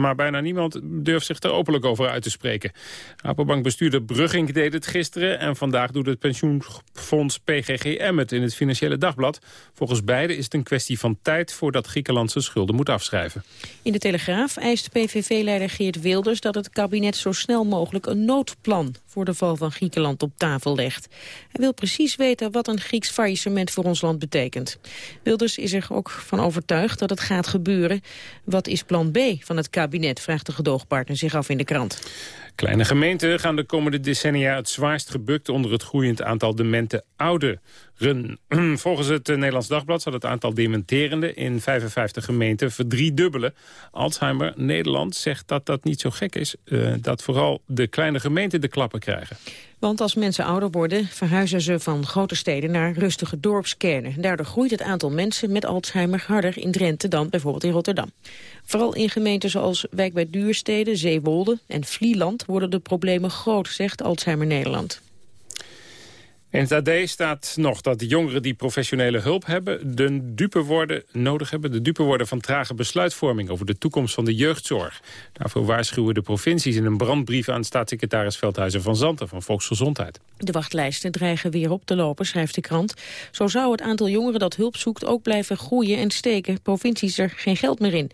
Maar bijna niemand durft zich er openlijk over uit te spreken. Rabobankbestuurder Brugging deed het gisteren... en vandaag doet het pensioenfonds PGGM het in het Financiële Dagblad. Volgens beiden is het een kwestie van tijd... voordat Griekenland zijn schulden moet afschrijven. In de Telegraaf eist PVV-leider Geert Wilders... dat het kabinet zo snel mogelijk een noodplan voor de val van Griekenland op tafel legt. Hij wil precies weten wat een Grieks faillissement voor ons land betekent. Wilders is er ook van overtuigd dat het gaat gebeuren. Wat is plan B van het kabinet, vraagt de gedoogpartner zich af in de krant. Kleine gemeenten gaan de komende decennia het zwaarst gebukt onder het groeiend aantal demente ouderen. Volgens het eh, Nederlands Dagblad zal het aantal dementerenden in 55 gemeenten verdriedubbelen. Alzheimer Nederland zegt dat dat niet zo gek is, uh, dat vooral de kleine gemeenten de klappen krijgen. Want als mensen ouder worden, verhuizen ze van grote steden naar rustige dorpskernen. Daardoor groeit het aantal mensen met Alzheimer harder in Drenthe dan bijvoorbeeld in Rotterdam. Vooral in gemeenten zoals Wijk bij Duurstede, Zeewolde en Vlieland worden de problemen groot, zegt Alzheimer Nederland. In het AD staat nog dat de jongeren die professionele hulp hebben... de dupe worden, nodig hebben, de dupe worden van trage besluitvorming... over de toekomst van de jeugdzorg. Daarvoor waarschuwen de provincies in een brandbrief... aan staatssecretaris Veldhuizen van Zanten van Volksgezondheid. De wachtlijsten dreigen weer op te lopen, schrijft de krant. Zo zou het aantal jongeren dat hulp zoekt ook blijven groeien en steken. Provincies er geen geld meer in.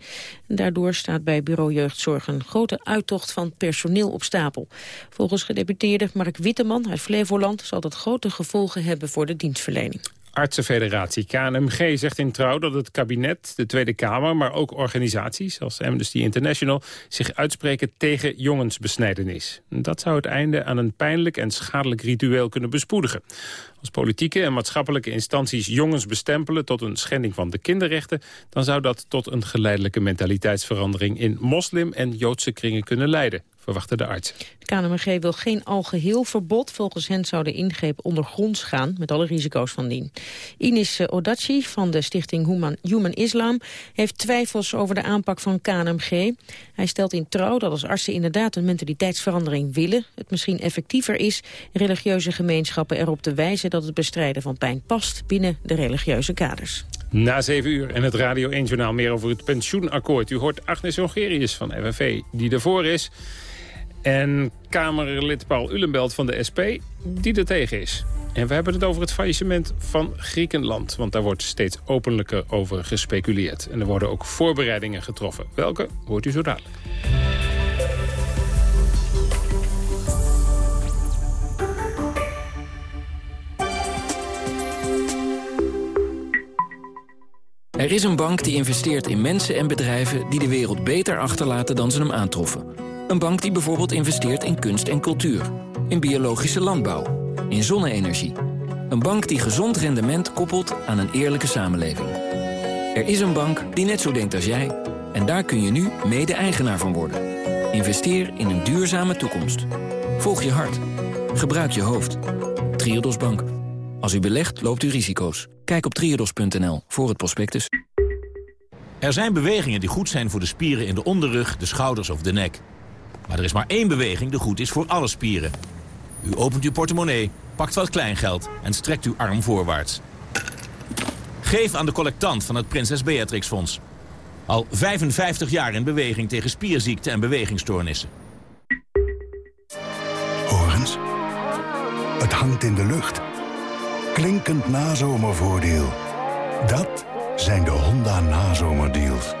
Daardoor staat bij Bureau Jeugdzorg een grote uittocht van personeel op stapel. Volgens gedeputeerde Mark Witteman uit Flevoland zal dat grote gevolgen hebben voor de dienstverlening. Artsenfederatie KNMG zegt in trouw dat het kabinet, de Tweede Kamer... maar ook organisaties als Amnesty International... zich uitspreken tegen jongensbesnijdenis. Dat zou het einde aan een pijnlijk en schadelijk ritueel kunnen bespoedigen. Als politieke en maatschappelijke instanties jongens bestempelen... tot een schending van de kinderrechten... dan zou dat tot een geleidelijke mentaliteitsverandering... in moslim- en Joodse kringen kunnen leiden verwachten de arts. De KNMG wil geen algeheel verbod. Volgens hen zou de ingreep ondergronds gaan, met alle risico's van dien. Inis Odachi van de stichting Human, Human Islam heeft twijfels over de aanpak van KNMG. Hij stelt in trouw dat als artsen inderdaad een mentaliteitsverandering willen... het misschien effectiever is religieuze gemeenschappen erop te wijzen... dat het bestrijden van pijn past binnen de religieuze kaders. Na zeven uur en het Radio 1-journaal meer over het pensioenakkoord. U hoort Agnes Jongerius van FNV, die ervoor is... En Kamerlid Paul Ulenbelt van de SP, die er tegen is. En we hebben het over het faillissement van Griekenland. Want daar wordt steeds openlijker over gespeculeerd. En er worden ook voorbereidingen getroffen. Welke hoort u zo. Er is een bank die investeert in mensen en bedrijven... die de wereld beter achterlaten dan ze hem aantroffen. Een bank die bijvoorbeeld investeert in kunst en cultuur. In biologische landbouw. In zonne-energie. Een bank die gezond rendement koppelt aan een eerlijke samenleving. Er is een bank die net zo denkt als jij. En daar kun je nu mede-eigenaar van worden. Investeer in een duurzame toekomst. Volg je hart. Gebruik je hoofd. Triodos Bank. Als u belegt, loopt u risico's. Kijk op triodos.nl voor het prospectus. Er zijn bewegingen die goed zijn voor de spieren in de onderrug, de schouders of de nek. Maar er is maar één beweging die goed is voor alle spieren. U opent uw portemonnee, pakt wat kleingeld en strekt uw arm voorwaarts. Geef aan de collectant van het Prinses Beatrix Fonds. Al 55 jaar in beweging tegen spierziekten en bewegingsstoornissen. Horens, het hangt in de lucht. Klinkend nazomervoordeel. Dat zijn de Honda nazomerdeals.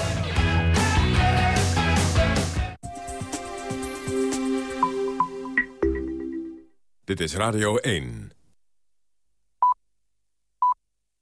Dit is Radio 1.